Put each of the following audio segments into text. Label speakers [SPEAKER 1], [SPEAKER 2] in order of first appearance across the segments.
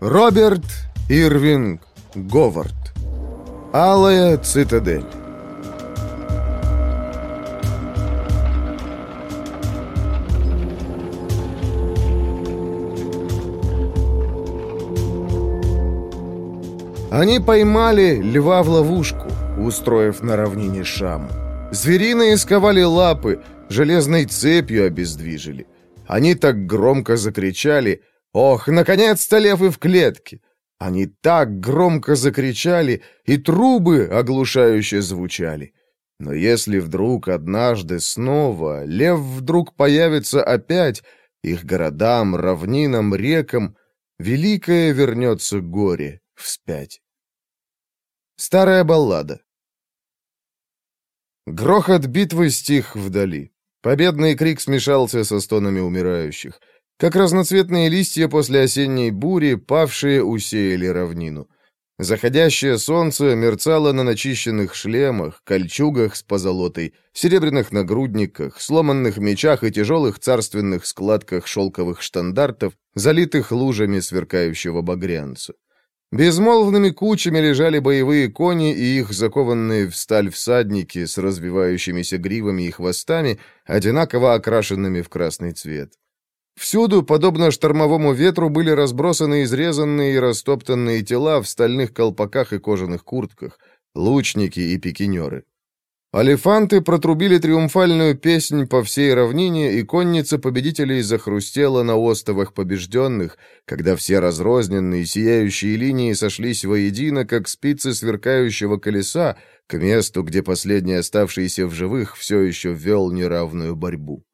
[SPEAKER 1] Роберт Ирвинг Говард. Алая цитадель. Они поймали льва в ловушку, устроив на равнине шам. Звериные сковали лапы, железной цепью обездвижили. Они так громко закричали «Ох, наконец-то лев в клетке!» Они так громко закричали, и трубы оглушающе звучали. Но если вдруг однажды снова лев вдруг появится опять, их городам, равнинам, рекам, великое вернется горе вспять. Старая баллада Грохот битвы стих вдали. Победный крик смешался со стонами умирающих. Как разноцветные листья после осенней бури, павшие усеяли равнину. Заходящее солнце мерцало на начищенных шлемах, кольчугах с позолотой, серебряных нагрудниках, сломанных мечах и тяжелых царственных складках шелковых штандартов, залитых лужами сверкающего багрянца. Безмолвными кучами лежали боевые кони и их закованные в сталь всадники с развивающимися гривами и хвостами, одинаково окрашенными в красный цвет. Всюду, подобно штормовому ветру, были разбросаны изрезанные и растоптанные тела в стальных колпаках и кожаных куртках, лучники и пикинеры. Алифанты протрубили триумфальную песнь по всей равнине, и конница победителей захрустела на остовах побежденных, когда все разрозненные сияющие линии сошлись воедино, как спицы сверкающего колеса, к месту, где последний оставшийся в живых все еще вел неравную борьбу.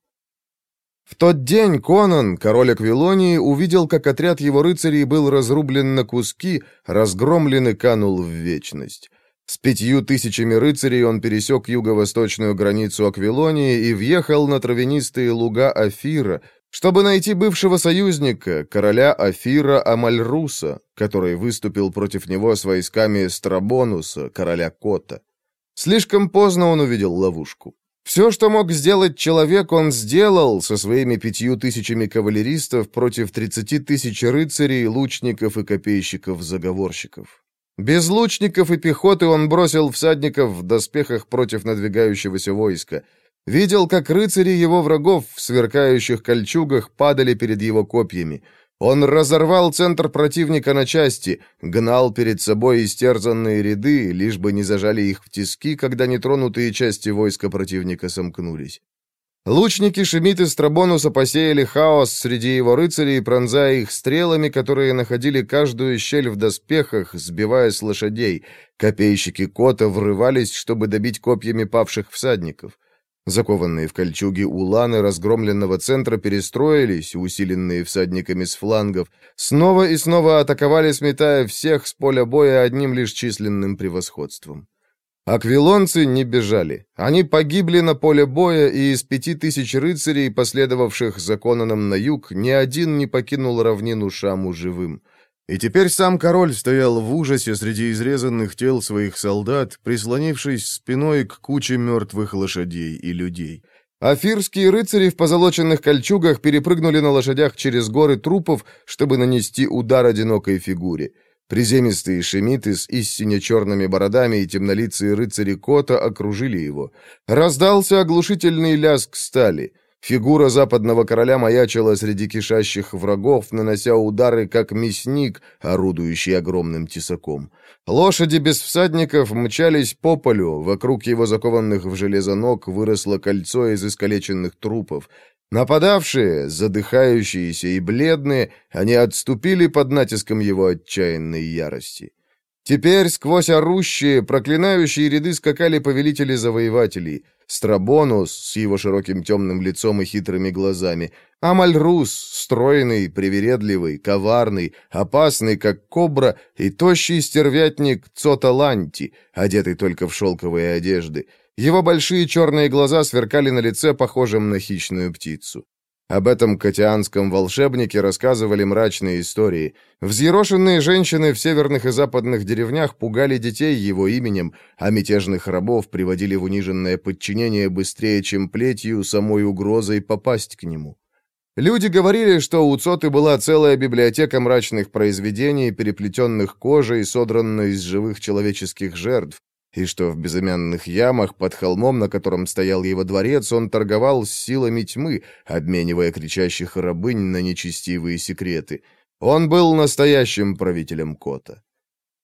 [SPEAKER 1] В тот день Конан, король Аквилонии, увидел, как отряд его рыцарей был разрублен на куски, разгромлен и канул в вечность. С пятью тысячами рыцарей он пересек юго-восточную границу Аквилонии и въехал на травянистые луга Афира, чтобы найти бывшего союзника, короля Афира Амальруса, который выступил против него с войсками Страбонуса, короля Кота. Слишком поздно он увидел ловушку. Все, что мог сделать человек, он сделал со своими пятью тысячами кавалеристов против тридцати тысяч рыцарей, лучников и копейщиков-заговорщиков. Без лучников и пехоты он бросил всадников в доспехах против надвигающегося войска. Видел, как рыцари его врагов в сверкающих кольчугах падали перед его копьями. Он разорвал центр противника на части, гнал перед собой истерзанные ряды, лишь бы не зажали их в тиски, когда нетронутые части войска противника сомкнулись. Лучники Шемит и Страбонуса посеяли хаос среди его рыцарей, пронзая их стрелами, которые находили каждую щель в доспехах, сбивая с лошадей. Копейщики Кота врывались, чтобы добить копьями павших всадников. Закованные в кольчуги уланы разгромленного центра перестроились, усиленные всадниками с флангов, снова и снова атаковали, сметая всех с поля боя одним лишь численным превосходством. Аквилонцы не бежали. Они погибли на поле боя, и из пяти тысяч рыцарей, последовавших за Конаном на юг, ни один не покинул равнину Шаму живым. И теперь сам король стоял в ужасе среди изрезанных тел своих солдат, прислонившись спиной к куче мертвых лошадей и людей. Афирские рыцари в позолоченных кольчугах перепрыгнули на лошадях через горы трупов, чтобы нанести удар одинокой фигуре. Приземистые шемиты с истине черными бородами и темнолицые рыцари Кота окружили его. Раздался оглушительный лязг стали. Фигура западного короля маячила среди кишащих врагов, нанося удары, как мясник, орудующий огромным тесаком. Лошади без всадников мчались по полю, вокруг его закованных в железо ног выросло кольцо из искалеченных трупов. Нападавшие, задыхающиеся и бледные, они отступили под натиском его отчаянной ярости. Теперь сквозь орущие, проклинающие ряды скакали повелители-завоевателей. Страбонус с его широким темным лицом и хитрыми глазами, Амальрус, стройный, привередливый, коварный, опасный, как кобра, и тощий стервятник Цоталанти, одетый только в шелковые одежды — его большие черные глаза сверкали на лице, похожем на хищную птицу. Об этом катианском волшебнике рассказывали мрачные истории. Взъерошенные женщины в северных и западных деревнях пугали детей его именем, а мятежных рабов приводили в униженное подчинение быстрее, чем плетью, самой угрозой попасть к нему. Люди говорили, что у Цоты была целая библиотека мрачных произведений, переплетенных кожей, содранной из живых человеческих жертв, и что в безымянных ямах под холмом, на котором стоял его дворец, он торговал с силами тьмы, обменивая кричащих рабынь на нечестивые секреты. Он был настоящим правителем Кота.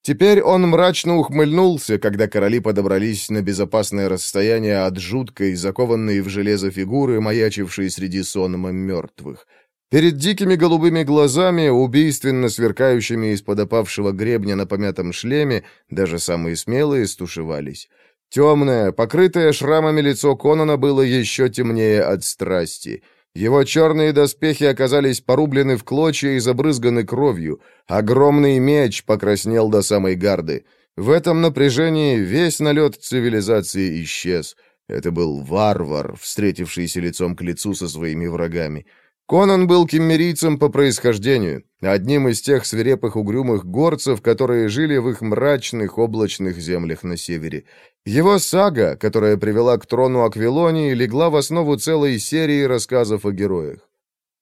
[SPEAKER 1] Теперь он мрачно ухмыльнулся, когда короли подобрались на безопасное расстояние от жуткой, закованной в железо фигуры, маячившей среди сонма мертвых. Перед дикими голубыми глазами, убийственно сверкающими из-под опавшего гребня на помятом шлеме, даже самые смелые стушевались. Темное, покрытое шрамами лицо Конона было еще темнее от страсти — его черные доспехи оказались порублены в клочья и забрызганы кровью. Огромный меч покраснел до самой гарды. В этом напряжении весь налет цивилизации исчез. Это был варвар, встретившийся лицом к лицу со своими врагами. Конан был киммерийцем по происхождению, одним из тех свирепых угрюмых горцев, которые жили в их мрачных облачных землях на севере. Его сага, которая привела к трону Аквилонии, легла в основу целой серии рассказов о героях.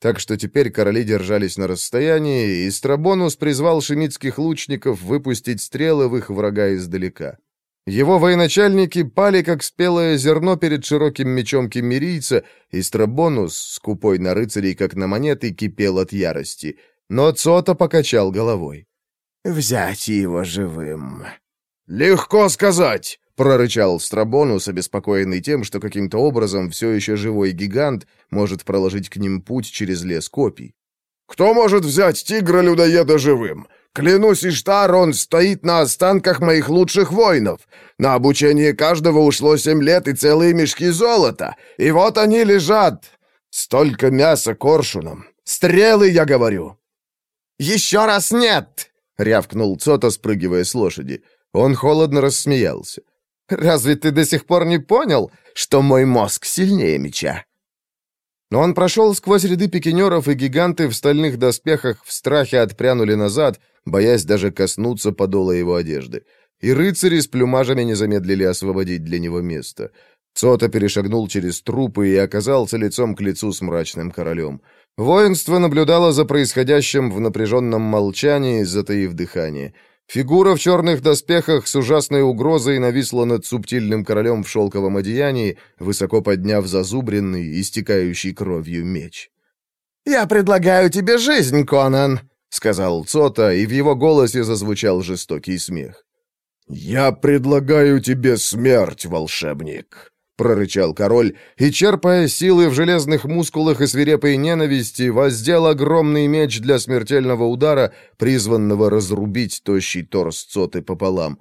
[SPEAKER 1] Так что теперь короли держались на расстоянии, и Страбонус призвал шемитских лучников выпустить стрелы в их врага издалека. Его военачальники пали, как спелое зерно перед широким мечом кемерийца, и Страбонус, скупой на рыцарей, как на монеты, кипел от ярости. Но Цота покачал головой.
[SPEAKER 2] «Взять его живым».
[SPEAKER 1] «Легко сказать!» — прорычал Страбонус, обеспокоенный тем, что каким-то образом все еще живой гигант может проложить к ним путь через лес копий. «Кто может взять тигра-людоеда живым? Клянусь, Иштар, он стоит на останках моих лучших воинов. На обучение каждого ушло семь лет и целые мешки золота. И вот они лежат. Столько мяса коршуном. Стрелы, я говорю!»
[SPEAKER 2] «Еще раз нет!» — рявкнул Цота, спрыгивая с лошади. Он холодно рассмеялся. «Разве ты до сих пор не понял, что мой мозг сильнее меча?» Но он прошел сквозь ряды пикинеров, и гиганты в стальных доспехах в страхе отпрянули назад, боясь даже коснуться подола его одежды. И рыцари с плюмажами не замедлили освободить для него место. Цота перешагнул через трупы и оказался лицом к лицу с мрачным королем. Воинство наблюдало за происходящим в напряженном молчании, затаив дыхание — Фигура в черных доспехах с ужасной угрозой нависла над субтильным королем в шелковом одеянии, высоко подняв зазубренный, истекающий кровью меч. «Я предлагаю тебе жизнь, Конан!» — сказал Цота, и в его голосе зазвучал жестокий смех.
[SPEAKER 1] «Я предлагаю тебе смерть, волшебник!» прорычал король, и, черпая силы в железных мускулах и свирепой ненависти, воздел огромный меч для смертельного удара, призванного разрубить тощий торс Цоты пополам.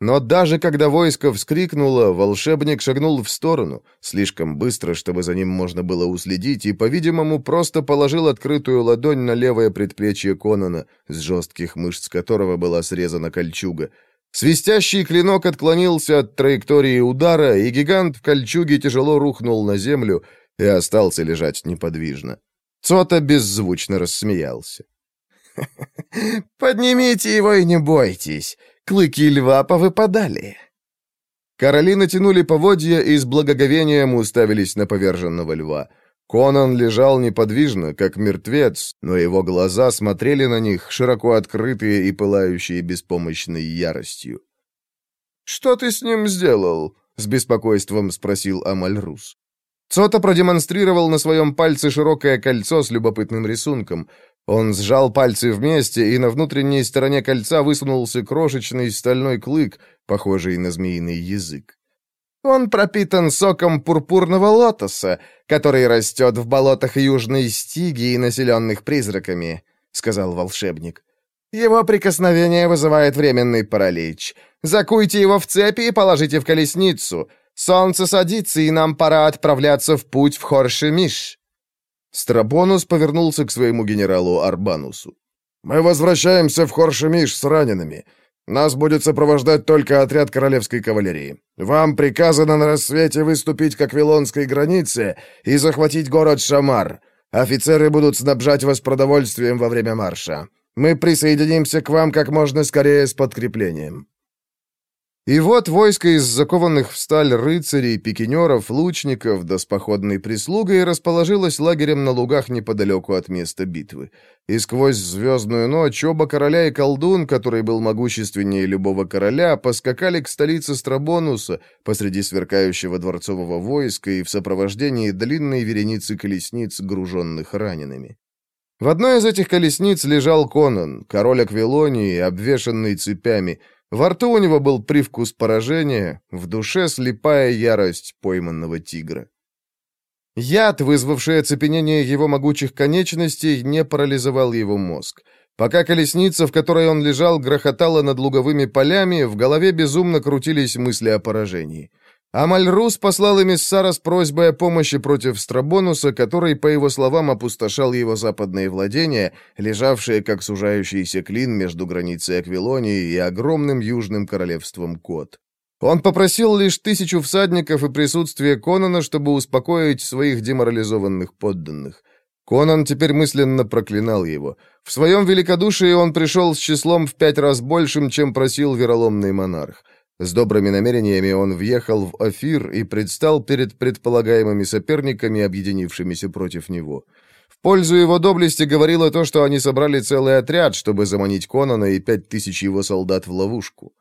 [SPEAKER 1] Но даже когда войско вскрикнуло, волшебник шагнул в сторону, слишком быстро, чтобы за ним можно было уследить, и, по-видимому, просто положил открытую ладонь на левое предплечье Конона, с жестких мышц которого была срезана кольчуга — Свистящий клинок отклонился от траектории удара, и гигант в кольчуге тяжело рухнул на землю и остался лежать неподвижно. Цота беззвучно рассмеялся.
[SPEAKER 2] «Поднимите его и не бойтесь. Клыки льва повыпадали».
[SPEAKER 1] Короли натянули поводья и с благоговением уставились на поверженного льва. Конан лежал неподвижно, как мертвец, но его глаза смотрели на них, широко открытые и пылающие беспомощной яростью. «Что ты с ним сделал?» — с беспокойством спросил Амальрус. Цота продемонстрировал на своем пальце широкое кольцо с любопытным рисунком. Он сжал пальцы вместе, и на внутренней стороне кольца высунулся крошечный стальной клык, похожий на змеиный язык.
[SPEAKER 2] Он пропитан соком пурпурного лотоса, который растет в болотах Южной Стиги и населенных призраками», — сказал волшебник. «Его прикосновение вызывает временный паралич. Закуйте его в цепи и положите в колесницу. Солнце садится, и нам пора отправляться в путь в Хоршемиш».
[SPEAKER 1] Страбонус повернулся к своему генералу Арбанусу. «Мы возвращаемся в Хоршемиш с ранеными. Нас будет сопровождать только отряд королевской кавалерии. Вам приказано на рассвете выступить к Аквилонской границе и захватить город Шамар. Офицеры будут снабжать вас продовольствием во время марша. Мы присоединимся к вам как можно скорее с подкреплением». И вот войско из закованных в сталь рыцарей, пикинеров, лучников да с походной прислугой расположилось лагерем на лугах неподалеку от места битвы. И сквозь звездную ночь оба короля и колдун, который был могущественнее любого короля, поскакали к столице Страбонуса посреди сверкающего дворцового войска и в сопровождении длинной вереницы колесниц, груженных ранеными. В одной из этих колесниц лежал Конан, король Аквилонии, обвешанный цепями — во рту у него был привкус поражения, в душе слепая ярость пойманного тигра. Яд, вызвавший оцепенение его могучих конечностей, не парализовал его мозг. Пока колесница, в которой он лежал, грохотала над луговыми полями, в голове безумно крутились мысли о поражении. Амальрус послал эмиссара с просьбой о помощи против Страбонуса, который, по его словам, опустошал его западные владения, лежавшие как сужающийся клин между границей Аквилонии и огромным южным королевством Кот. Он попросил лишь тысячу всадников и присутствие Конана, чтобы успокоить своих деморализованных подданных. Конан теперь мысленно проклинал его. В своем великодушии он пришел с числом в пять раз большим, чем просил вероломный монарх. С добрыми намерениями он въехал в Афир и предстал перед предполагаемыми соперниками, объединившимися против него. В пользу его доблести говорило то, что они собрали целый отряд, чтобы заманить Конана и пять тысяч его солдат в ловушку.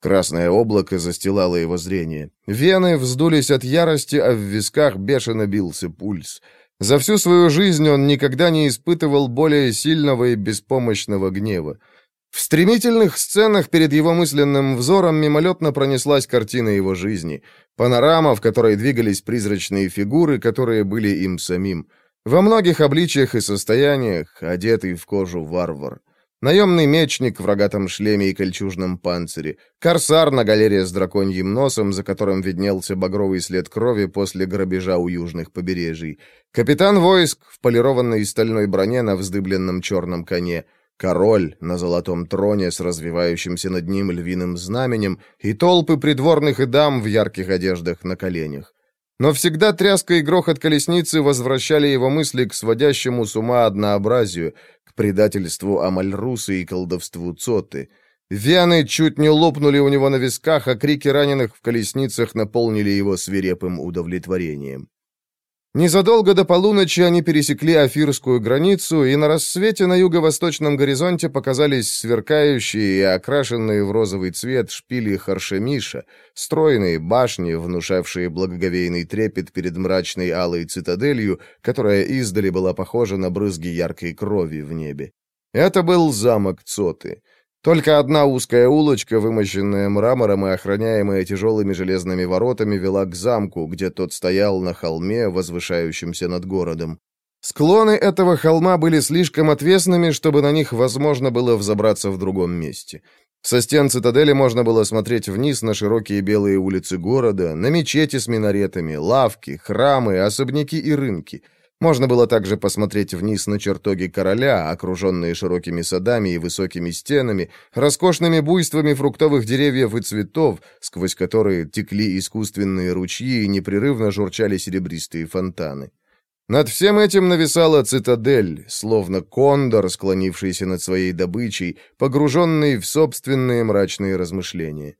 [SPEAKER 1] Красное облако застилало его зрение. Вены вздулись от ярости, а в висках бешено бился пульс. За всю свою жизнь он никогда не испытывал более сильного и беспомощного гнева. В стремительных сценах перед его мысленным взором мимолетно пронеслась картина его жизни. Панорама, в которой двигались призрачные фигуры, которые были им самим. Во многих обличиях и состояниях, одетый в кожу варвар. Наемный мечник в рогатом шлеме и кольчужном панцире. Корсар на галере с драконьим носом, за которым виднелся багровый след крови после грабежа у южных побережий. Капитан войск в полированной стальной броне на вздыбленном черном коне — король на золотом троне с развивающимся над ним львиным знаменем и толпы придворных и дам в ярких одеждах на коленях. Но всегда тряска и грохот колесницы возвращали его мысли к сводящему с ума однообразию, к предательству Амальрусы и колдовству Цоты. Вены чуть не лопнули у него на висках, а крики раненых в колесницах наполнили его свирепым удовлетворением. Незадолго до полуночи они пересекли Афирскую границу, и на рассвете на юго-восточном горизонте показались сверкающие и окрашенные в розовый цвет шпили Харшемиша, стройные башни, внушавшие благоговейный трепет перед мрачной алой цитаделью, которая издали была похожа на брызги яркой крови в небе. Это был замок Цоты. Только одна узкая улочка, вымощенная мрамором и охраняемая тяжелыми железными воротами, вела к замку, где тот стоял на холме, возвышающемся над городом. Склоны этого холма были слишком отвесными, чтобы на них возможно было взобраться в другом месте. Со стен цитадели можно было смотреть вниз на широкие белые улицы города, на мечети с минаретами, лавки, храмы, особняки и рынки — можно было также посмотреть вниз на чертоги короля, окруженные широкими садами и высокими стенами, роскошными буйствами фруктовых деревьев и цветов, сквозь которые текли искусственные ручьи и непрерывно журчали серебристые фонтаны. Над всем этим нависала цитадель, словно кондор, склонившийся над своей добычей, погруженный в собственные мрачные размышления.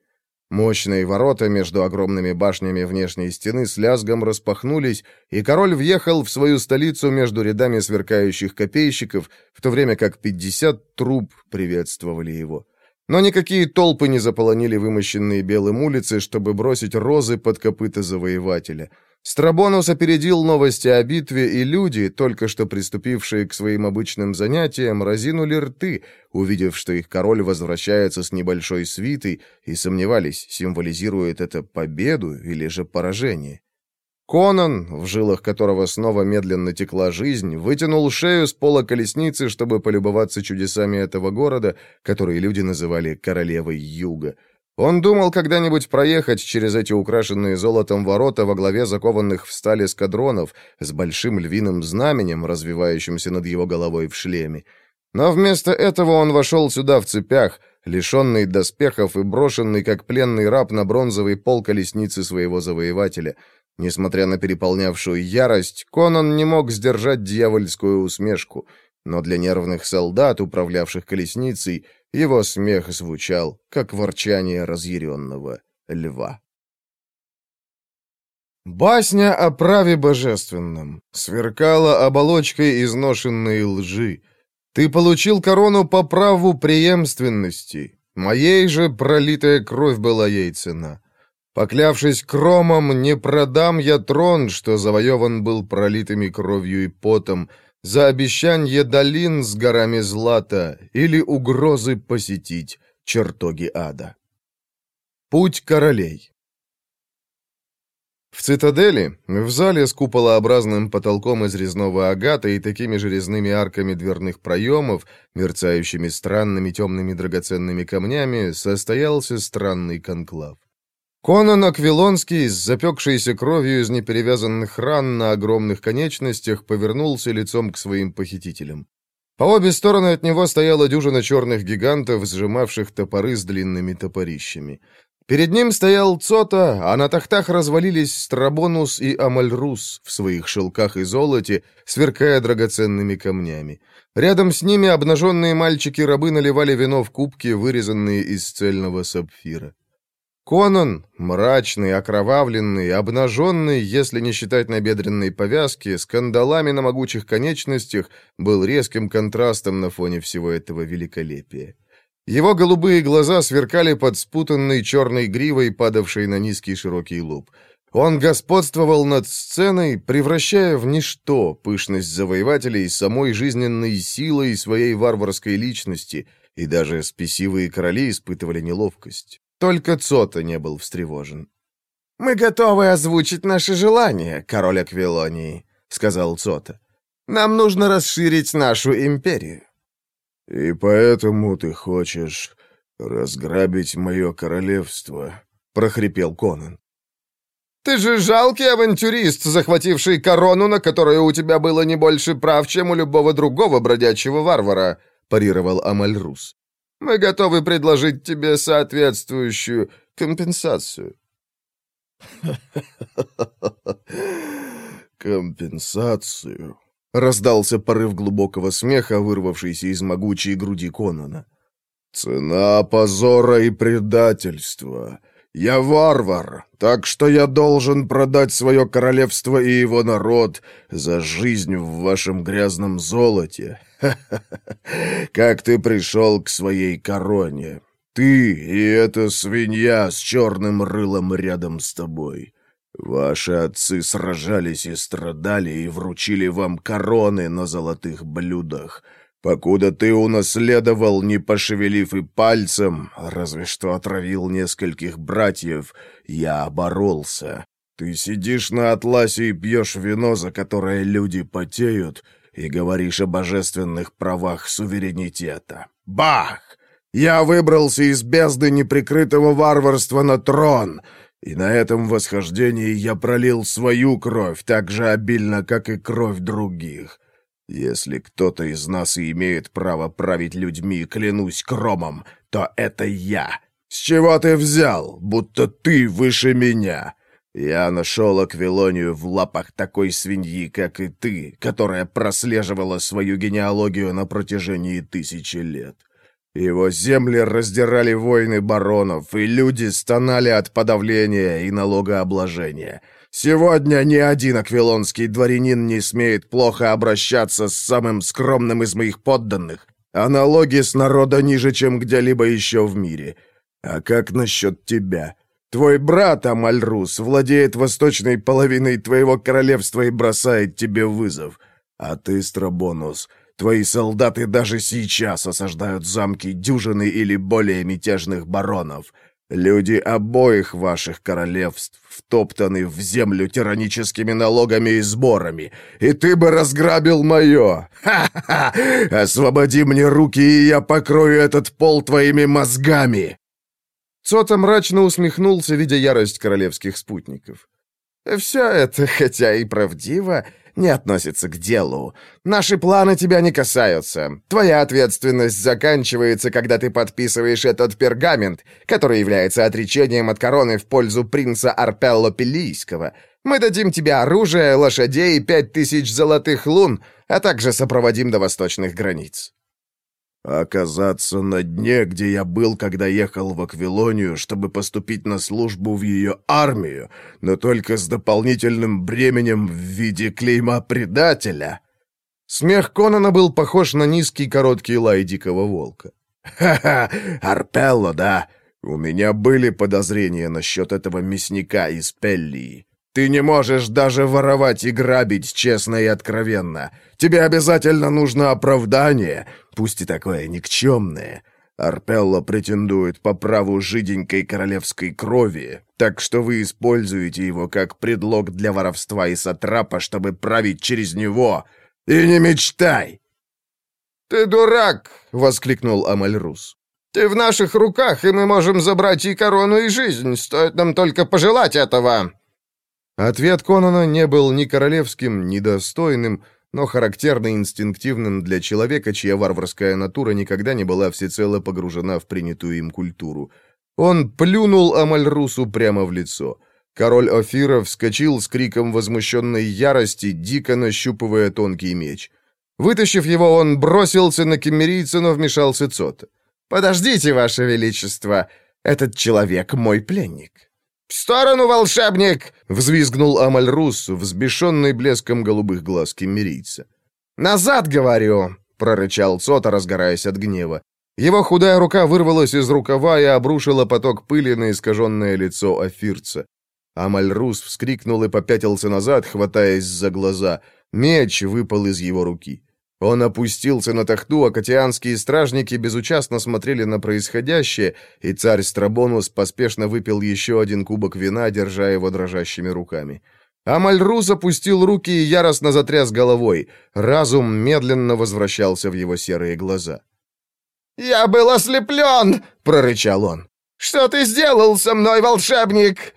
[SPEAKER 1] Мощные ворота между огромными башнями внешней стены с лязгом распахнулись, и король въехал в свою столицу между рядами сверкающих копейщиков, в то время как пятьдесят труб приветствовали его. Но никакие толпы не заполонили вымощенные белым улицы, чтобы бросить розы под копыта завоевателя — Страбонус опередил новости о битве, и люди, только что приступившие к своим обычным занятиям, разинули рты, увидев, что их король возвращается с небольшой свитой, и сомневались, символизирует это победу или же поражение. Конан, в жилах которого снова медленно текла жизнь, вытянул шею с пола колесницы, чтобы полюбоваться чудесами этого города, который люди называли «королевой юга». Он думал когда-нибудь проехать через эти украшенные золотом ворота во главе закованных в стали эскадронов с большим львиным знаменем, развивающимся над его головой в шлеме. Но вместо этого он вошел сюда в цепях, лишенный доспехов и брошенный как пленный раб на бронзовый пол колесницы своего завоевателя. Несмотря на переполнявшую ярость, Конан не мог сдержать дьявольскую усмешку, но для нервных солдат, управлявших колесницей, его смех звучал, как ворчание разъяренного
[SPEAKER 2] льва.
[SPEAKER 1] Басня о праве божественном сверкала оболочкой изношенной лжи. Ты получил корону по праву преемственности. Моей же пролитая кровь была ей цена. Поклявшись кромом, не продам я трон, что завоеван был пролитыми кровью и потом, за обещанье долин с горами злата или угрозы посетить чертоги ада. Путь королей в цитадели, в зале с куполообразным потолком из резного агата и такими же резными арками дверных проемов, мерцающими странными темными драгоценными камнями, состоялся странный конклав. Конан Аквилонский, с запекшейся кровью из неперевязанных ран на огромных конечностях, повернулся лицом к своим похитителям. По обе стороны от него стояла дюжина черных гигантов, сжимавших топоры с длинными топорищами. Перед ним стоял Цота, а на тахтах развалились Страбонус и Амальрус в своих шелках и золоте, сверкая драгоценными камнями. Рядом с ними обнаженные мальчики-рабы наливали вино в кубки, вырезанные из цельного сапфира. Конан, мрачный, окровавленный, обнаженный, если не считать набедренной повязки, с кандалами на могучих конечностях, был резким контрастом на фоне всего этого великолепия. Его голубые глаза сверкали под спутанной черной гривой, падавшей на низкий широкий лоб. Он господствовал над сценой, превращая в ничто пышность завоевателей самой жизненной силой своей варварской личности, и даже спесивые короли испытывали неловкость. Только Цота не был встревожен.
[SPEAKER 2] «Мы готовы озвучить наши желания, король Аквилонии», — сказал Цота. «Нам нужно расширить нашу империю».
[SPEAKER 3] «И поэтому ты хочешь разграбить мое королевство?» — прохрипел Конан.
[SPEAKER 1] «Ты же жалкий авантюрист, захвативший корону, на которую у тебя было не больше прав, чем у любого другого бродячего варвара», — парировал Амальрус. «Мы готовы предложить тебе соответствующую компенсацию».
[SPEAKER 3] «Компенсацию?» Раздался порыв глубокого смеха, вырвавшийся из могучей груди Конона. «Цена позора и предательства. Я варвар, так что я должен продать свое королевство и его народ за жизнь в вашем грязном золоте. Как ты пришел к своей короне? Ты и эта свинья с черным рылом рядом с тобой. Ваши отцы сражались и страдали, и вручили вам короны на золотых блюдах, покуда ты унаследовал, не пошевелив и пальцем, разве что отравил нескольких братьев, я боролся. Ты сидишь на атласе и пьешь вино, за которое люди потеют, и говоришь о божественных правах суверенитета. Бах! Я выбрался из бездны неприкрытого варварства на трон — и на этом восхождении я пролил свою кровь так же обильно, как и кровь других. Если кто-то из нас и имеет право править людьми, клянусь кромом, то это я. С чего ты взял, будто ты выше меня? Я нашел Аквилонию в лапах такой свиньи, как и ты, которая прослеживала свою генеалогию на протяжении тысячи лет. Его земли раздирали войны баронов, и люди стонали от подавления и налогообложения. Сегодня ни один аквилонский дворянин не смеет плохо обращаться с самым скромным из моих подданных, а налоги с народа ниже, чем где-либо еще в мире. А как насчет тебя? Твой брат Амальрус владеет восточной половиной твоего королевства и бросает тебе вызов. А ты, Страбонус, Твои солдаты даже сейчас осаждают замки дюжины или более мятежных баронов. Люди обоих ваших королевств втоптаны в землю тираническими налогами и сборами, и ты бы разграбил мое. Ха-ха! Освободи мне руки, и я покрою этот пол твоими мозгами!»
[SPEAKER 1] Цота мрачно усмехнулся, видя ярость королевских спутников.
[SPEAKER 2] «Все это, хотя и правдиво, не относится к делу. Наши планы тебя не касаются. Твоя ответственность заканчивается, когда ты подписываешь этот пергамент, который является отречением от короны в пользу принца Арпелло Пелийского. Мы дадим тебе оружие, лошадей и пять тысяч золотых лун, а также сопроводим до восточных границ».
[SPEAKER 3] Оказаться на дне, где я был, когда ехал в Аквилонию, чтобы поступить на службу в ее армию, но только с дополнительным бременем в виде клейма предателя.
[SPEAKER 1] Смех Конана был похож на низкий короткий лай дикого волка.
[SPEAKER 3] «Ха-ха! Арпелло, да! У меня были подозрения насчет этого мясника из Пеллии. Ты не можешь даже воровать и грабить честно и откровенно. Тебе обязательно нужно оправдание, пусть и такое никчемное. Арпелло претендует по праву жиденькой королевской крови, так что вы используете его как предлог для воровства и сатрапа, чтобы править через него. И не мечтай!»
[SPEAKER 2] «Ты дурак!» — воскликнул Амальрус. «Ты в наших руках, и мы можем забрать и корону, и жизнь. Стоит нам только пожелать этого!»
[SPEAKER 1] Ответ Конона не был ни королевским, ни достойным, но характерно инстинктивным для человека, чья варварская натура никогда не была всецело погружена в принятую им культуру. Он плюнул Амальрусу прямо в лицо. Король Офира вскочил с криком возмущенной ярости, дико нащупывая тонкий меч. Вытащив его, он бросился на кемерийца, но вмешался Цота.
[SPEAKER 2] «Подождите, Ваше Величество! Этот человек мой пленник!» «В сторону, волшебник!» — взвизгнул Амальрус, взбешенный блеском голубых глаз кемерийца.
[SPEAKER 1] «Назад, говорю!» — прорычал Цота, разгораясь от гнева. Его худая рука вырвалась из рукава и обрушила поток пыли на искаженное лицо Афирца. Амальрус вскрикнул и попятился назад, хватаясь за глаза. Меч выпал из его руки. Он опустился на тахту, а катианские стражники безучастно смотрели на происходящее, и царь Страбонус поспешно выпил еще один кубок вина, держа его дрожащими руками. Амальру запустил руки и яростно затряс головой. Разум медленно возвращался в его серые глаза.
[SPEAKER 2] «Я был ослеплен!» — прорычал он. «Что ты сделал со мной, волшебник?»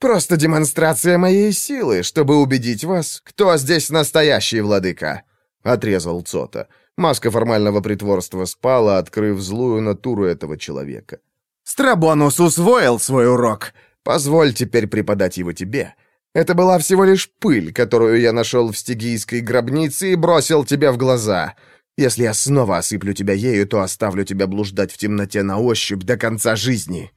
[SPEAKER 1] «Просто демонстрация моей силы, чтобы убедить вас, кто здесь настоящий владыка», Отрезал Цота. Маска формального притворства спала, открыв злую натуру этого человека.
[SPEAKER 2] «Страбонус усвоил свой урок.
[SPEAKER 1] Позволь теперь преподать его тебе. Это была всего лишь пыль, которую я нашел в стигийской гробнице и бросил тебе в глаза. Если я снова осыплю тебя ею, то оставлю тебя блуждать в темноте на ощупь до конца жизни».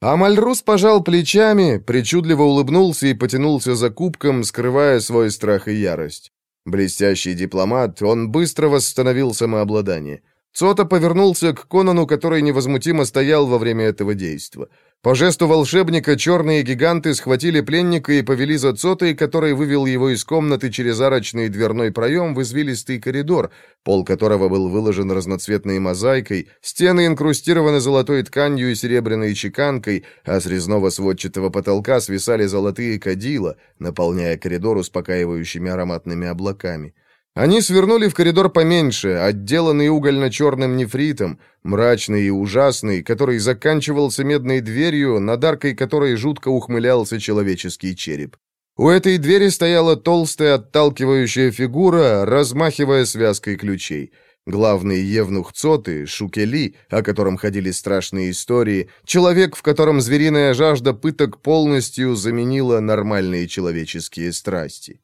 [SPEAKER 1] Амальрус пожал плечами, причудливо улыбнулся и потянулся за кубком, скрывая свой страх и ярость. Блестящий дипломат, он быстро восстановил самообладание. Цота повернулся к Конану, который невозмутимо стоял во время этого действа. По жесту волшебника черные гиганты схватили пленника и повели за Цотой, который вывел его из комнаты через арочный дверной проем в извилистый коридор, пол которого был выложен разноцветной мозаикой, стены инкрустированы золотой тканью и серебряной чеканкой, а с резного сводчатого потолка свисали золотые кадила, наполняя коридор успокаивающими ароматными облаками. Они свернули в коридор поменьше, отделанный угольно-черным нефритом, мрачный и ужасный, который заканчивался медной дверью, над аркой которой жутко ухмылялся человеческий череп. У этой двери стояла толстая отталкивающая фигура, размахивая связкой ключей. Главный евнух Цоты, Шукели, о котором ходили страшные истории, человек, в котором звериная жажда пыток полностью заменила нормальные человеческие страсти.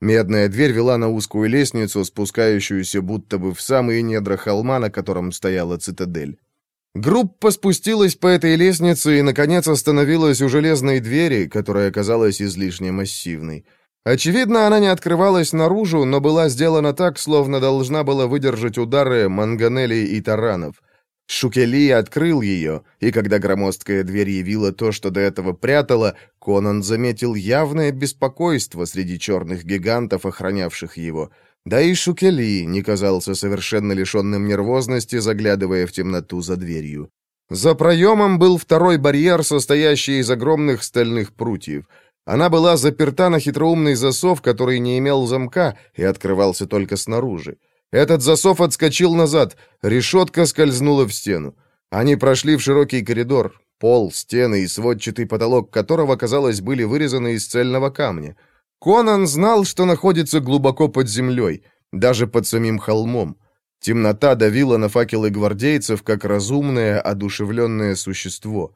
[SPEAKER 1] Медная дверь вела на узкую лестницу, спускающуюся будто бы в самые недра холма, на котором стояла цитадель. Группа спустилась по этой лестнице и, наконец, остановилась у железной двери, которая оказалась излишне массивной. Очевидно, она не открывалась наружу, но была сделана так, словно должна была выдержать удары манганелей и таранов. Шукели открыл ее, и когда громоздкая дверь явила то, что до этого прятала, Конан заметил явное беспокойство среди черных гигантов, охранявших его. Да и Шукели не казался совершенно лишенным нервозности, заглядывая в темноту за дверью. За проемом был второй барьер, состоящий из огромных стальных прутьев. Она была заперта на хитроумный засов, который не имел замка и открывался только снаружи. Этот засов отскочил назад, решетка скользнула в стену. Они прошли в широкий коридор, пол, стены и сводчатый потолок которого, казалось, были вырезаны из цельного камня. Конан знал, что находится глубоко под землей, даже под самим холмом. Темнота давила на факелы гвардейцев, как разумное, одушевленное существо.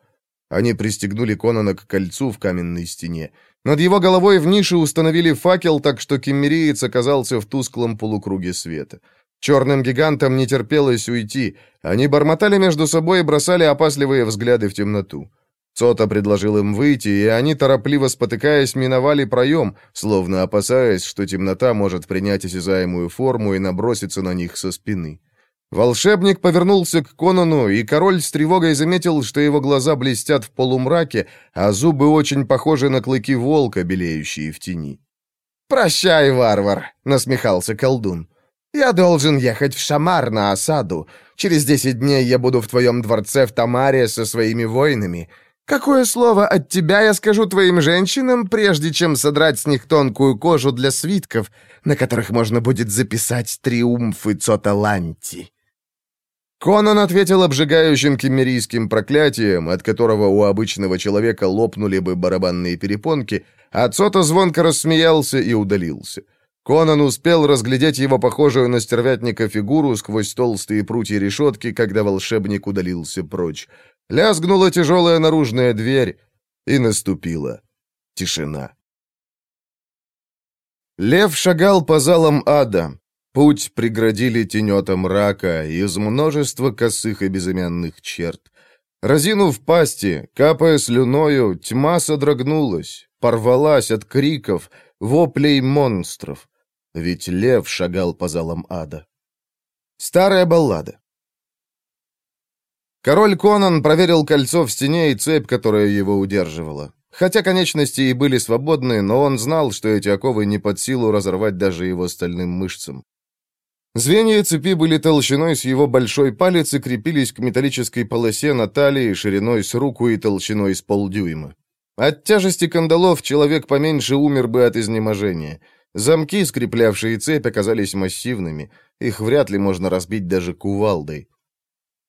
[SPEAKER 1] Они пристегнули Конана к кольцу в каменной стене. Над его головой в нише установили факел, так что кеммериец оказался в тусклом полукруге света. Черным гигантам не терпелось уйти. Они бормотали между собой и бросали опасливые взгляды в темноту. Цота предложил им выйти, и они, торопливо спотыкаясь, миновали проем, словно опасаясь, что темнота может принять осязаемую форму и наброситься на них со спины. Волшебник повернулся к Конану, и король с тревогой заметил, что его глаза блестят в полумраке, а зубы очень похожи на клыки волка, белеющие в тени.
[SPEAKER 2] «Прощай, варвар!» — насмехался колдун. «Я должен ехать в Шамар на осаду. Через десять дней я буду в твоем дворце в Тамаре со своими воинами. Какое слово от тебя я скажу твоим женщинам, прежде чем содрать с них тонкую кожу для свитков, на которых можно будет записать триумфы Цоталанти?»
[SPEAKER 1] Конан ответил обжигающим кемерийским проклятием, от которого у обычного человека лопнули бы барабанные перепонки, а Цота звонко рассмеялся и удалился. Конан успел разглядеть его похожую на стервятника фигуру сквозь толстые прутья решетки, когда волшебник удалился прочь. Лязгнула тяжелая наружная дверь, и наступила тишина. Лев шагал по залам ада, Путь преградили тенета мрака из множества косых и безымянных черт. Разинув пасти, капая слюною, тьма содрогнулась, порвалась от криков, воплей монстров. Ведь лев шагал по залам ада. Старая баллада. Король Конан проверил кольцо в стене и цепь, которая его удерживала. Хотя конечности и были свободны, но он знал, что эти оковы не под силу разорвать даже его стальным мышцам. Звенья цепи были толщиной с его большой палец и крепились к металлической полосе на талии шириной с руку и толщиной с полдюйма. От тяжести кандалов человек поменьше умер бы от изнеможения. Замки, скреплявшие цепь, оказались массивными. Их вряд ли можно разбить даже кувалдой.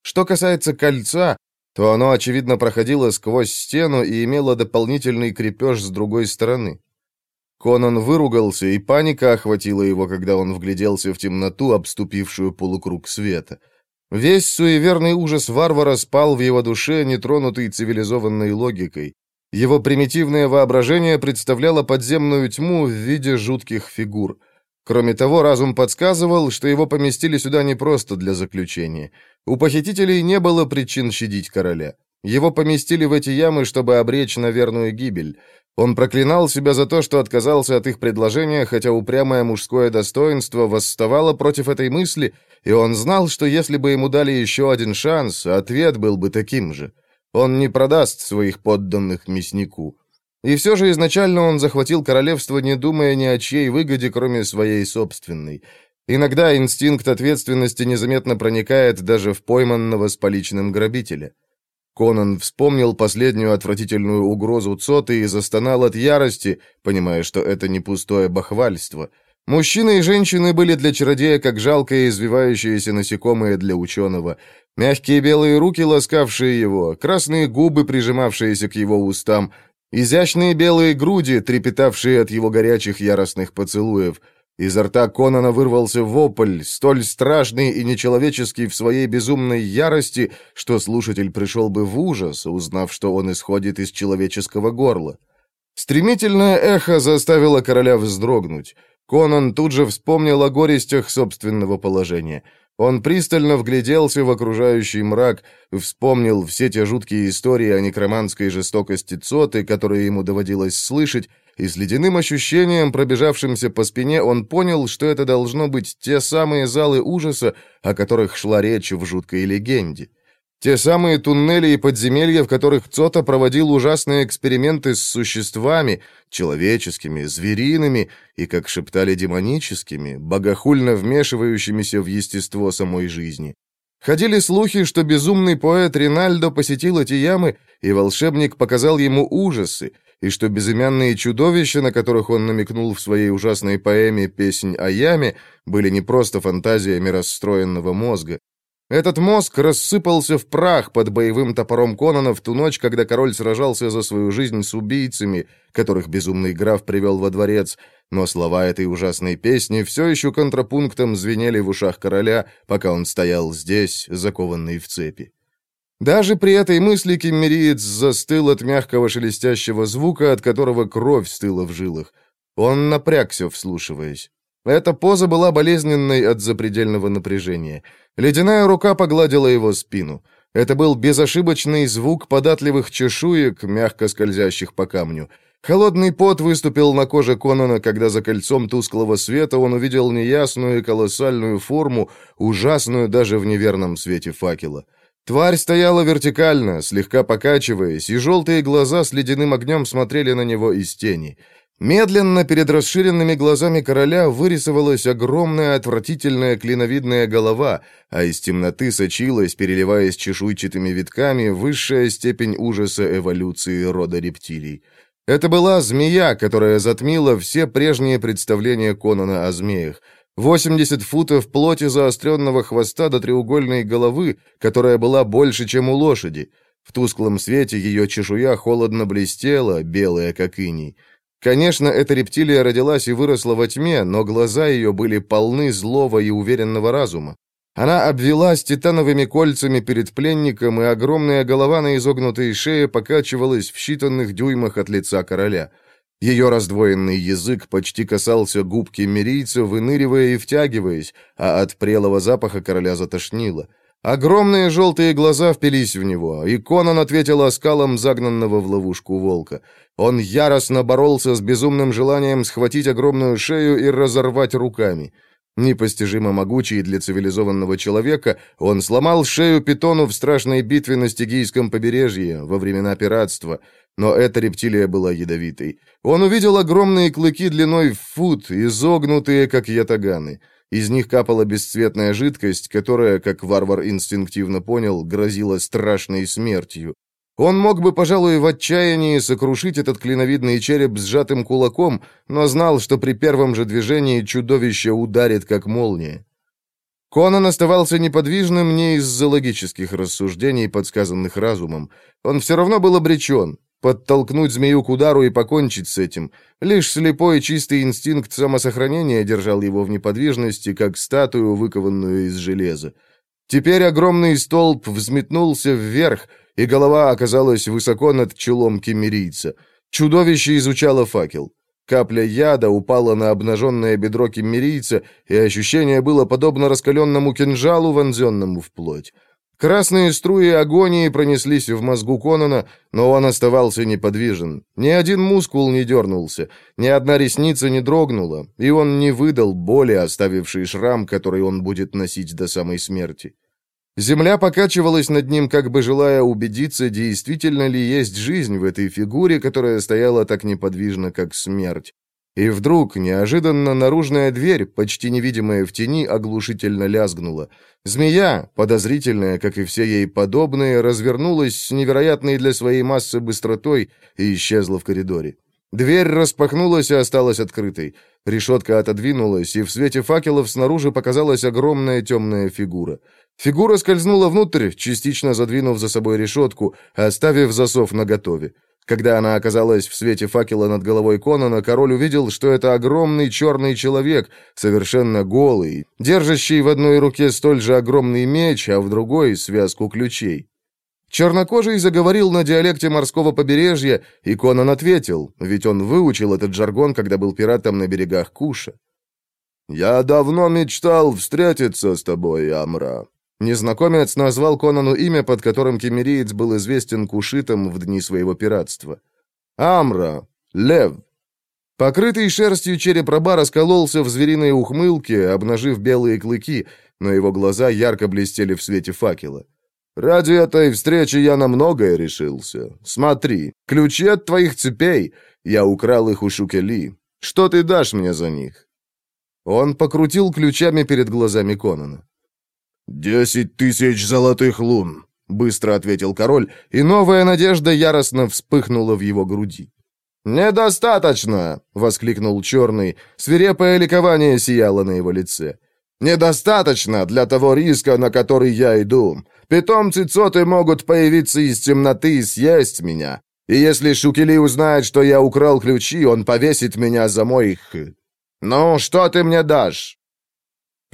[SPEAKER 1] Что касается кольца, то оно, очевидно, проходило сквозь стену и имело дополнительный крепеж с другой стороны. Конан выругался, и паника охватила его, когда он вгляделся в темноту, обступившую полукруг света. Весь суеверный ужас варвара спал в его душе, нетронутый цивилизованной логикой. Его примитивное воображение представляло подземную тьму в виде жутких фигур. Кроме того, разум подсказывал, что его поместили сюда не просто для заключения. У похитителей не было причин щадить короля. Его поместили в эти ямы, чтобы обречь на верную гибель. Он проклинал себя за то, что отказался от их предложения, хотя упрямое мужское достоинство восставало против этой мысли, и он знал, что если бы ему дали еще один шанс, ответ был бы таким же. Он не продаст своих подданных мяснику. И все же изначально он захватил королевство, не думая ни о чьей выгоде, кроме своей собственной. Иногда инстинкт ответственности незаметно проникает даже в пойманного с поличным грабителя. Конан вспомнил последнюю отвратительную угрозу Цоты и застонал от ярости, понимая, что это не пустое бахвальство. Мужчины и женщины были для чародея как жалкое извивающиеся насекомые для ученого. Мягкие белые руки, ласкавшие его, красные губы, прижимавшиеся к его устам, изящные белые груди, трепетавшие от его горячих яростных поцелуев — Изо рта Конана вырвался вопль, столь страшный и нечеловеческий в своей безумной ярости, что слушатель пришел бы в ужас, узнав, что он исходит из человеческого горла. Стремительное эхо заставило короля вздрогнуть. Конан тут же вспомнил о горестях собственного положения. Он пристально вгляделся в окружающий мрак, вспомнил все те жуткие истории о некроманской жестокости Цоты, которые ему доводилось слышать, и с ледяным ощущением, пробежавшимся по спине, он понял, что это должно быть те самые залы ужаса, о которых шла речь в жуткой легенде. Те самые туннели и подземелья, в которых Цота проводил ужасные эксперименты с существами, человеческими, звериными и, как шептали, демоническими, богохульно вмешивающимися в естество самой жизни. Ходили слухи, что безумный поэт Ринальдо посетил эти ямы, и волшебник показал ему ужасы, и что безымянные чудовища, на которых он намекнул в своей ужасной поэме «Песнь о яме», были не просто фантазиями расстроенного мозга. Этот мозг рассыпался в прах под боевым топором Конана в ту ночь, когда король сражался за свою жизнь с убийцами, которых безумный граф привел во дворец, но слова этой ужасной песни все еще контрапунктом звенели в ушах короля, пока он стоял здесь, закованный в цепи. Даже при этой мысли кеммериец застыл от мягкого шелестящего звука, от которого кровь стыла в жилах. Он напрягся, вслушиваясь. Эта поза была болезненной от запредельного напряжения. Ледяная рука погладила его спину. Это был безошибочный звук податливых чешуек, мягко скользящих по камню. Холодный пот выступил на коже Конона, когда за кольцом тусклого света он увидел неясную и колоссальную форму, ужасную даже в неверном свете факела. Тварь стояла вертикально, слегка покачиваясь, и желтые глаза с ледяным огнем смотрели на него из тени. Медленно перед расширенными глазами короля вырисовалась огромная отвратительная клиновидная голова, а из темноты сочилась, переливаясь чешуйчатыми витками, высшая степень ужаса эволюции рода рептилий. Это была змея, которая затмила все прежние представления Конана о змеях. 80 футов плоти заостренного хвоста до треугольной головы, которая была больше, чем у лошади. В тусклом свете ее чешуя холодно блестела, белая как иней. Конечно, эта рептилия родилась и выросла во тьме, но глаза ее были полны злого и уверенного разума. Она обвелась титановыми кольцами перед пленником, и огромная голова на изогнутой шее покачивалась в считанных дюймах от лица короля. Ее раздвоенный язык почти касался губки мирийца, выныривая и втягиваясь, а от прелого запаха короля затошнило. Огромные желтые глаза впились в него, и Конан ответил оскалом загнанного в ловушку волка. Он яростно боролся с безумным желанием схватить огромную шею и разорвать руками. Непостижимо могучий для цивилизованного человека, он сломал шею питону в страшной битве на Стигийском побережье во времена пиратства, но эта рептилия была ядовитой. Он увидел огромные клыки длиной в фут, изогнутые, как ятаганы. Из них капала бесцветная жидкость, которая, как варвар инстинктивно понял, грозила страшной смертью. Он мог бы, пожалуй, в отчаянии сокрушить этот клиновидный череп сжатым кулаком, но знал, что при первом же движении чудовище ударит, как молния. Конан оставался неподвижным не из-за логических рассуждений, подсказанных разумом. Он все равно был обречен. Подтолкнуть змею к удару и покончить с этим. Лишь слепой чистый инстинкт самосохранения держал его в неподвижности, как статую, выкованную из железа. Теперь огромный столб взметнулся вверх, и голова оказалась высоко над челом кемерийца. Чудовище изучало факел. Капля яда упала на обнаженное бедро кемерийца, и ощущение было подобно раскаленному кинжалу, вонзенному в плоть. Красные струи агонии пронеслись в мозгу Конона, но он оставался неподвижен. Ни один мускул не дернулся, ни одна ресница не дрогнула, и он не выдал боли, оставивший шрам, который он будет носить до самой смерти. Земля покачивалась над ним, как бы желая убедиться, действительно ли есть жизнь в этой фигуре, которая стояла так неподвижно, как смерть. И вдруг, неожиданно, наружная дверь, почти невидимая в тени, оглушительно лязгнула. Змея, подозрительная, как и все ей подобные, развернулась с невероятной для своей массы быстротой и исчезла в коридоре. Дверь распахнулась и осталась открытой. Решетка отодвинулась, и в свете факелов снаружи показалась огромная темная фигура. Фигура скользнула внутрь, частично задвинув за собой решетку, оставив засов наготове. Когда она оказалась в свете факела над головой Конана, король увидел, что это огромный черный человек, совершенно голый, держащий в одной руке столь же огромный меч, а в другой — связку ключей. Чернокожий заговорил на диалекте морского побережья, и Конан ответил, ведь он выучил этот жаргон, когда был пиратом на берегах Куша. «Я давно мечтал встретиться с тобой, Амра», Незнакомец назвал Конану имя, под которым кемериец был известен кушитам в дни своего пиратства. «Амра! Лев!» Покрытый шерстью череп раба раскололся в звериной ухмылке, обнажив белые клыки, но его глаза ярко блестели в свете факела. «Ради этой встречи я на многое решился. Смотри, ключи от твоих цепей. Я украл их у Шукели. Что ты дашь мне за них?» Он покрутил ключами перед глазами Конана.
[SPEAKER 3] «Десять тысяч золотых лун», — быстро ответил король,
[SPEAKER 1] и новая надежда яростно вспыхнула в его груди. «Недостаточно!» — воскликнул черный. Свирепое ликование сияло на его лице. «Недостаточно для того риска, на который я иду. Питомцы Цоты могут появиться из темноты и съесть меня. И если Шукели узнает, что я украл ключи, он повесит меня за мой... Ну, что ты мне дашь?»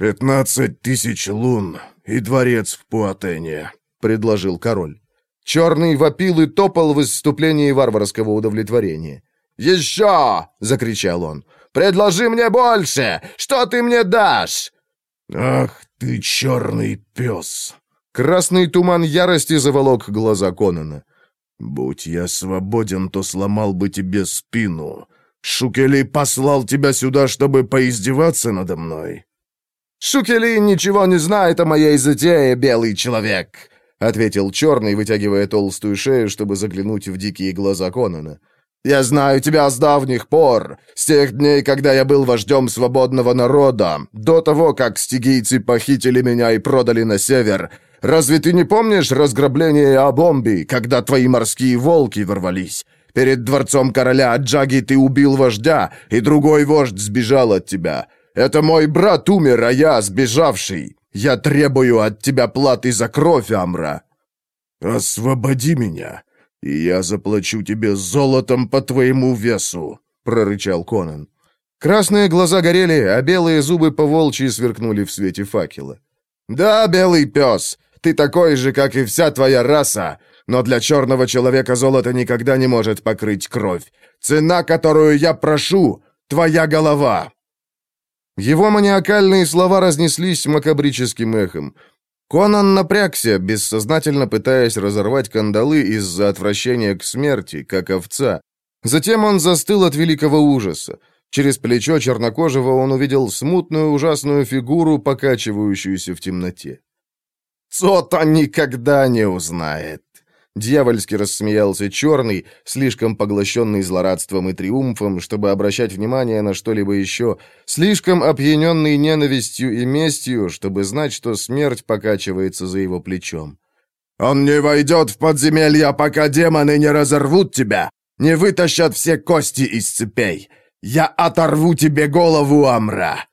[SPEAKER 3] «Пятнадцать тысяч лун и дворец в Пуатене», — предложил король.
[SPEAKER 1] Черный вопил и топал в исступлении варварского удовлетворения. «Еще!» — закричал он.
[SPEAKER 2] Предложи мне больше! Что ты мне дашь?»
[SPEAKER 3] «Ах ты, черный пес!»
[SPEAKER 1] Красный туман ярости заволок глаза Конана.
[SPEAKER 3] «Будь я свободен, то сломал бы тебе спину. Шукели послал тебя сюда, чтобы поиздеваться надо мной».
[SPEAKER 2] «Шукели ничего не знает о моей затее, белый человек», — ответил Черный, вытягивая толстую шею, чтобы заглянуть в дикие глаза Конана. «Я знаю тебя с давних пор, с тех дней, когда я был вождем свободного народа, до того, как стигийцы похитили меня и продали на север. Разве ты не помнишь разграбление Абомби, когда твои морские волки ворвались? Перед дворцом короля Аджаги ты убил вождя, и другой вождь сбежал от тебя. Это мой брат умер, а я сбежавший. Я требую от тебя платы за кровь, Амра».
[SPEAKER 3] «Освободи меня, и я заплачу тебе золотом по твоему весу», — прорычал Конан.
[SPEAKER 1] Красные глаза горели, а белые зубы поволчьи сверкнули в свете факела.
[SPEAKER 2] «Да, белый пес, ты такой же, как и вся твоя раса, но для черного человека золото никогда не может покрыть кровь. Цена, которую я прошу, твоя голова!»
[SPEAKER 1] Его маниакальные слова разнеслись макабрическим эхом. Конан напрягся, бессознательно пытаясь разорвать кандалы из-за отвращения к смерти, как овца. Затем он застыл от великого ужаса. Через плечо чернокожего он увидел смутную ужасную фигуру, покачивающуюся в темноте.
[SPEAKER 2] Цота никогда не узнает.
[SPEAKER 1] Дьявольски рассмеялся Черный, слишком поглощенный злорадством и триумфом, чтобы обращать внимание на что-либо еще, слишком опьяненный ненавистью и местью, чтобы знать, что смерть покачивается за его плечом.
[SPEAKER 2] «Он не войдет в подземелье, пока демоны не разорвут тебя, не вытащат все кости из цепей. Я оторву тебе голову, Амра!»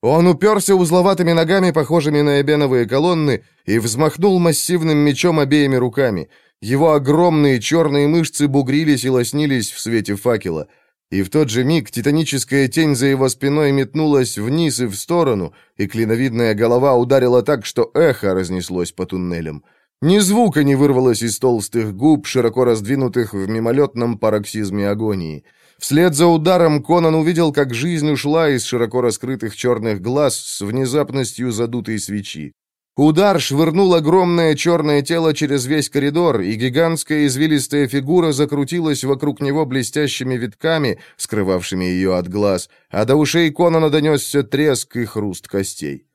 [SPEAKER 1] Он уперся узловатыми ногами, похожими на эбеновые колонны, и взмахнул массивным мечом обеими руками. Его огромные черные мышцы бугрились и лоснились в свете факела. И в тот же миг титаническая тень за его спиной метнулась вниз и в сторону, и клиновидная голова ударила так, что эхо разнеслось по туннелям. Ни звука не вырвалось из толстых губ, широко раздвинутых в мимолетном пароксизме агонии. Вслед за ударом Конан увидел, как жизнь ушла из широко раскрытых черных глаз с внезапностью задутой свечи. Удар швырнул огромное черное тело через весь коридор, и гигантская извилистая фигура закрутилась вокруг него блестящими витками, скрывавшими ее от глаз, а до ушей Конана донесся треск и хруст костей.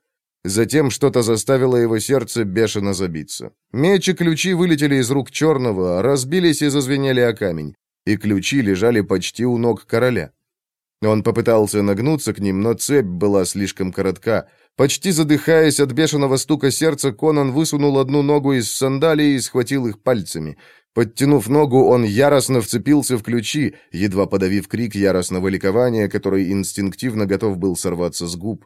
[SPEAKER 1] Затем что-то заставило его сердце бешено забиться. Меч и ключи вылетели из рук черного, разбились и зазвенели о камень и ключи лежали почти у ног короля. Он попытался нагнуться к ним, но цепь была слишком коротка. Почти задыхаясь от бешеного стука сердца, Конан высунул одну ногу из сандалии и схватил их пальцами. Подтянув ногу, он яростно вцепился в ключи, едва подавив крик яростного ликования, который инстинктивно готов был сорваться с губ.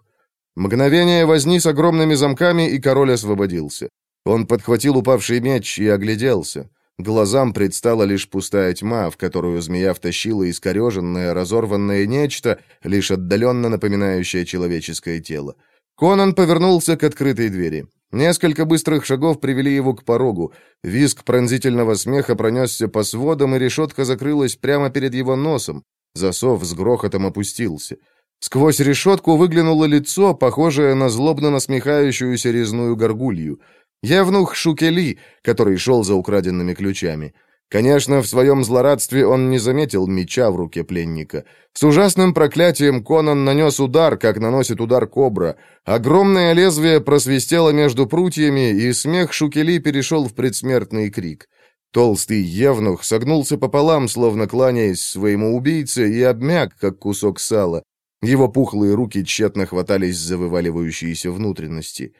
[SPEAKER 1] Мгновение возни с огромными замками, и король освободился. Он подхватил упавший меч и огляделся. Глазам предстала лишь пустая тьма, в которую змея втащила искореженное, разорванное нечто, лишь отдаленно напоминающее человеческое тело. Конан повернулся к открытой двери. Несколько быстрых шагов привели его к порогу. Визг пронзительного смеха пронесся по сводам, и решетка закрылась прямо перед его носом. Засов с грохотом опустился. Сквозь решетку выглянуло лицо, похожее на злобно насмехающуюся резную горгулью — Евнух Шукели, который шел за украденными ключами. Конечно, в своем злорадстве он не заметил меча в руке пленника. С ужасным проклятием Конан нанес удар, как наносит удар кобра. Огромное лезвие просвистело между прутьями, и смех Шукели перешел в предсмертный крик. Толстый евнух согнулся пополам, словно кланяясь своему убийце, и обмяк, как кусок сала. Его пухлые руки тщетно хватались за вываливающиеся внутренности.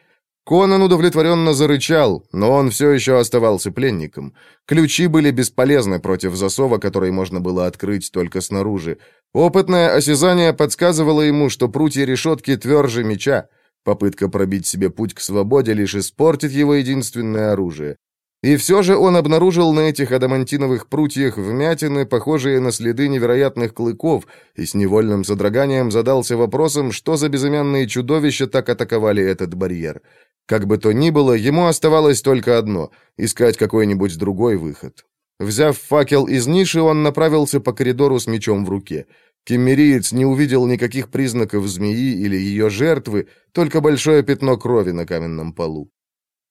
[SPEAKER 1] Конан удовлетворенно зарычал, но он все еще оставался пленником. Ключи были бесполезны против засова, который можно было открыть только снаружи. Опытное осязание подсказывало ему, что прутья решетки тверже меча. Попытка пробить себе путь к свободе лишь испортит его единственное оружие. И все же он обнаружил на этих адамантиновых прутьях вмятины, похожие на следы невероятных клыков, и с невольным содроганием задался вопросом, что за безымянные чудовища так атаковали этот барьер. Как бы то ни было, ему оставалось только одно — искать какой-нибудь другой выход. Взяв факел из ниши, он направился по коридору с мечом в руке. Кеммериец не увидел никаких признаков змеи или ее жертвы, только большое пятно крови на каменном полу.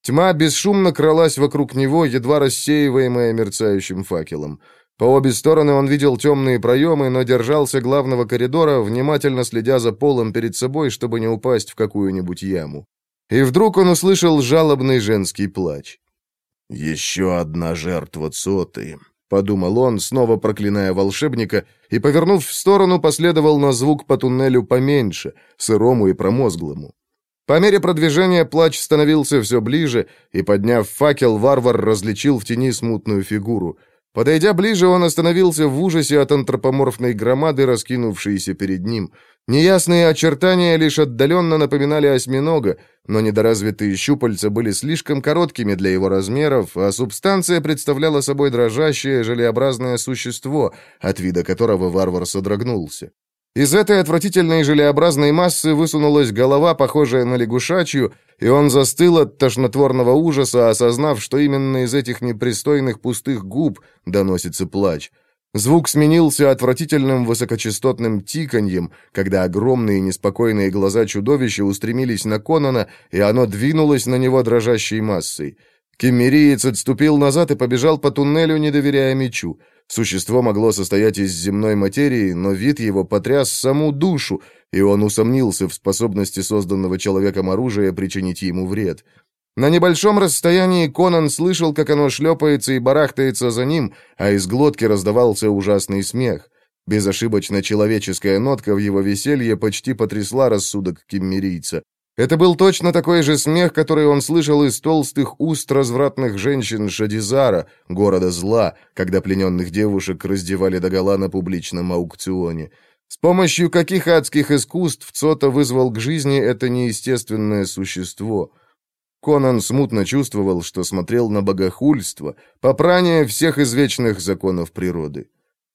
[SPEAKER 1] Тьма бесшумно кралась вокруг него, едва рассеиваемая мерцающим факелом. По обе стороны он видел темные проемы, но держался главного коридора, внимательно следя за полом перед собой, чтобы не упасть в какую-нибудь яму. И вдруг он услышал жалобный женский плач.
[SPEAKER 3] «Еще одна жертва Цоты», — подумал он, снова проклиная волшебника, и, повернув в сторону, последовал на звук по туннелю поменьше, сырому и промозглому. По мере продвижения плач становился все ближе, и, подняв факел, варвар различил в тени смутную фигуру. Подойдя ближе, он остановился в ужасе от антропоморфной громады, раскинувшейся перед ним. Неясные очертания лишь отдаленно напоминали осьминога, но недоразвитые щупальца были слишком короткими для его размеров, а субстанция представляла собой дрожащее желеобразное существо, от вида которого варвар содрогнулся. Из этой отвратительной желеобразной массы высунулась голова, похожая на лягушачью, и он застыл от тошнотворного ужаса, осознав, что именно из этих непристойных пустых губ доносится плач — Звук сменился отвратительным высокочастотным тиканьем, когда огромные неспокойные глаза чудовища устремились на Конона, и оно двинулось на него дрожащей массой. Кеммериец отступил назад и побежал по туннелю, не доверяя мечу. Существо могло состоять из земной материи, но вид его потряс саму душу, и он усомнился в способности созданного человеком оружия причинить ему вред. На небольшом расстоянии Конан слышал, как оно шлепается и барахтается за ним, а из глотки раздавался ужасный смех. Безошибочно человеческая нотка в его веселье почти потрясла рассудок киммерийца. Это был точно такой же смех, который он слышал из толстых уст развратных женщин Шадизара, города зла, когда плененных девушек раздевали догола на публичном аукционе. С помощью каких адских искусств Цота вызвал к жизни это неестественное существо — Конан смутно чувствовал, что смотрел на богохульство, попрание всех извечных законов природы.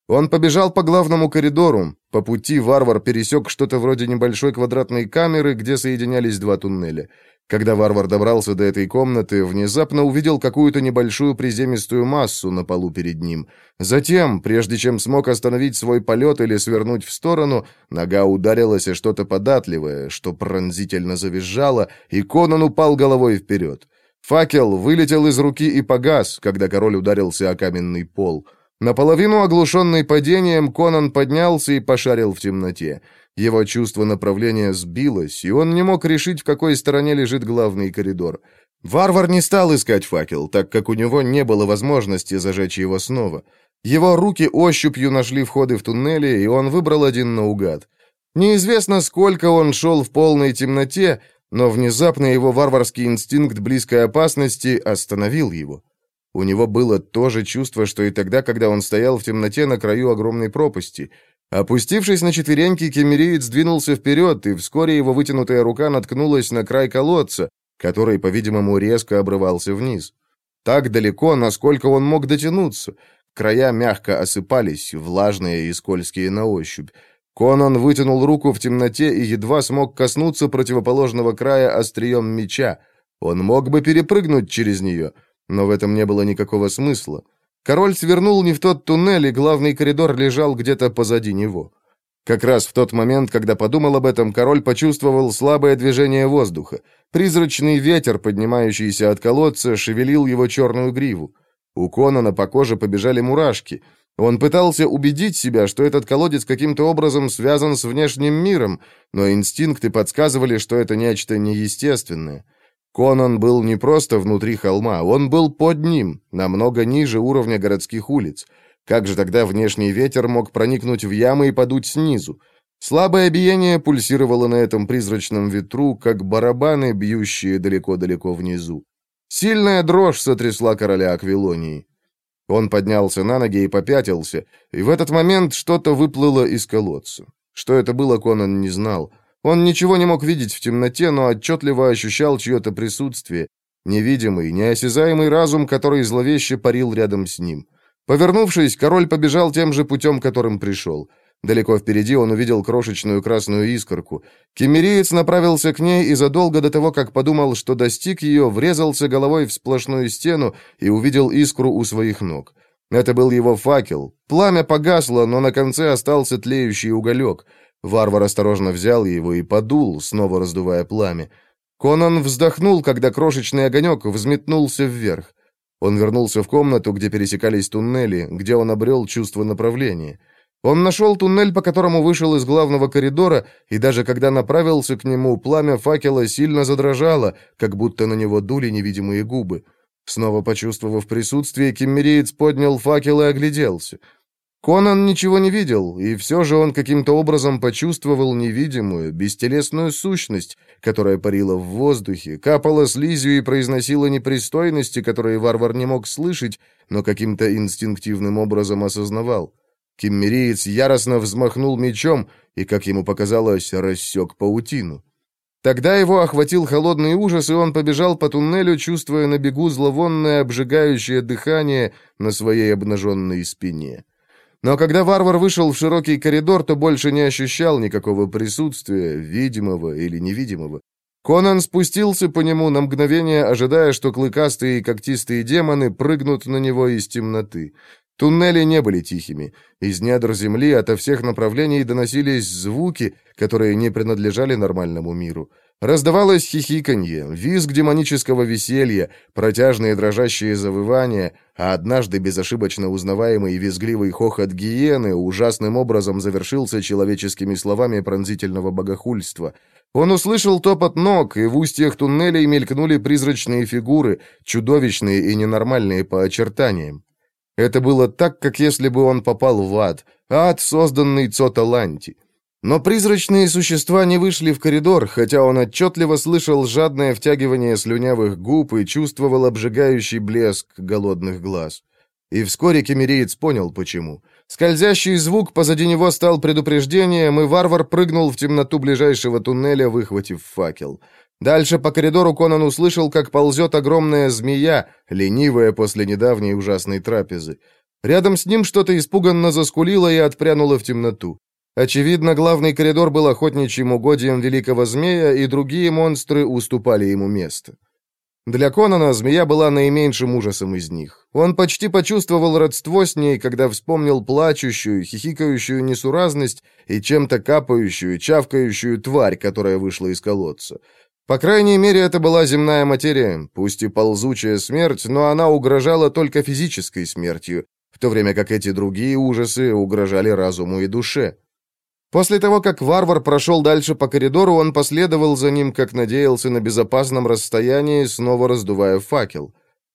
[SPEAKER 3] Он побежал по главному коридору. По пути варвар пересек что-то вроде небольшой квадратной камеры, где соединялись два туннеля. Когда варвар добрался до этой комнаты, внезапно увидел какую-то небольшую приземистую массу на полу перед ним. Затем, прежде чем смог остановить свой полет или свернуть в сторону, нога ударилась о что-то податливое, что пронзительно завизжало, и Конан упал головой вперед. Факел вылетел из руки и погас, когда король ударился о каменный пол. Наполовину оглушенный падением, Конан поднялся и пошарил в темноте. Его чувство направления сбилось, и он не мог решить, в какой стороне лежит главный коридор. Варвар не стал искать факел, так как у него не было возможности зажечь его снова. Его руки ощупью нашли входы в туннели, и он выбрал один наугад. Неизвестно, сколько он шел в полной темноте, но внезапно его варварский инстинкт близкой опасности остановил его. У него было то же чувство, что и тогда, когда он стоял в темноте на краю огромной пропасти — Опустившись на четвереньки, кемериец двинулся вперед, и вскоре его вытянутая рука наткнулась на край колодца, который, по-видимому, резко обрывался вниз. Так далеко, насколько он мог дотянуться. Края мягко осыпались, влажные и скользкие на ощупь. Конан вытянул руку в темноте и едва смог коснуться противоположного края острием меча. Он мог бы перепрыгнуть через нее, но в этом не было никакого смысла. Король свернул не в тот туннель, и главный коридор лежал где-то позади него. Как раз в тот момент, когда подумал об этом, король почувствовал слабое движение воздуха. Призрачный ветер, поднимающийся от колодца, шевелил его черную гриву. У Конана по коже побежали мурашки. Он пытался убедить себя, что этот колодец каким-то образом связан с внешним миром, но инстинкты подсказывали, что это нечто неестественное. Конан был не просто внутри холма, он был под ним, намного ниже уровня городских улиц. Как же тогда внешний ветер мог проникнуть в ямы и подуть снизу? Слабое биение пульсировало на этом призрачном ветру, как барабаны, бьющие далеко-далеко внизу. Сильная дрожь сотрясла короля Аквилонии. Он поднялся на ноги и попятился, и в этот момент что-то выплыло из колодца. Что это было, Конан не знал. Он ничего не мог видеть в темноте, но отчетливо ощущал чье-то присутствие, невидимый, неосязаемый разум, который зловеще парил рядом с ним. Повернувшись, король побежал тем же путем, которым пришел. Далеко впереди он увидел крошечную красную искорку. Кемериец направился к ней и задолго до того, как подумал, что достиг ее, врезался головой в сплошную стену и увидел искру у своих ног.
[SPEAKER 1] Это был его факел. Пламя погасло, но на конце остался тлеющий уголек. Варвар осторожно взял его и подул, снова раздувая пламя. Конан вздохнул, когда крошечный огонек взметнулся вверх. Он вернулся в комнату, где пересекались туннели, где он обрел чувство направления. Он нашел туннель, по которому вышел из главного коридора, и даже когда направился к нему, пламя факела сильно задрожало, как будто на него дули невидимые губы. Снова почувствовав присутствие, киммериец поднял факел и огляделся. Конан ничего не видел, и все же он каким-то образом почувствовал невидимую, бестелесную сущность, которая парила в воздухе, капала слизью и произносила непристойности, которые варвар не мог слышать, но каким-то инстинктивным образом осознавал. Киммериец яростно взмахнул мечом и, как ему показалось, рассек паутину. Тогда его охватил холодный ужас, и он побежал по туннелю, чувствуя на бегу зловонное обжигающее дыхание на своей обнаженной спине. Но когда варвар вышел в широкий коридор, то больше не ощущал никакого присутствия, видимого или невидимого. Конан спустился по нему на мгновение, ожидая, что клыкастые и когтистые демоны прыгнут на него из темноты. Туннели не были тихими. Из недр земли ото всех направлений доносились звуки, которые не принадлежали нормальному миру. Раздавалось хихиканье, визг демонического веселья, протяжные дрожащие завывания, а однажды безошибочно узнаваемый визгливый хохот гиены ужасным образом завершился человеческими словами пронзительного богохульства. Он услышал топот ног, и в устьях туннелей мелькнули призрачные фигуры, чудовищные и ненормальные по очертаниям. Это было так, как если бы он попал в ад, ад, созданный Цоталанти. Но призрачные существа не вышли в коридор, хотя он отчетливо слышал жадное втягивание слюнявых губ и чувствовал обжигающий блеск голодных глаз. И вскоре кемериец понял, почему. Скользящий звук позади него стал предупреждением, и варвар прыгнул в темноту ближайшего туннеля, выхватив факел. Дальше по коридору Конан услышал, как ползет огромная змея, ленивая после недавней ужасной трапезы. Рядом с ним что-то испуганно заскулило и отпрянуло в темноту. Очевидно, главный коридор был охотничьим угодьем великого змея, и другие монстры уступали ему место. Для Конана змея была наименьшим ужасом из них. Он почти почувствовал родство с ней, когда вспомнил плачущую, хихикающую несуразность и чем-то капающую, чавкающую тварь, которая вышла из колодца. По крайней мере, это была земная материя, пусть и ползучая смерть, но она угрожала только физической смертью, в то время как эти другие ужасы угрожали разуму и душе. После того, как варвар прошел дальше по коридору, он последовал за ним, как надеялся, на безопасном расстоянии, снова раздувая факел.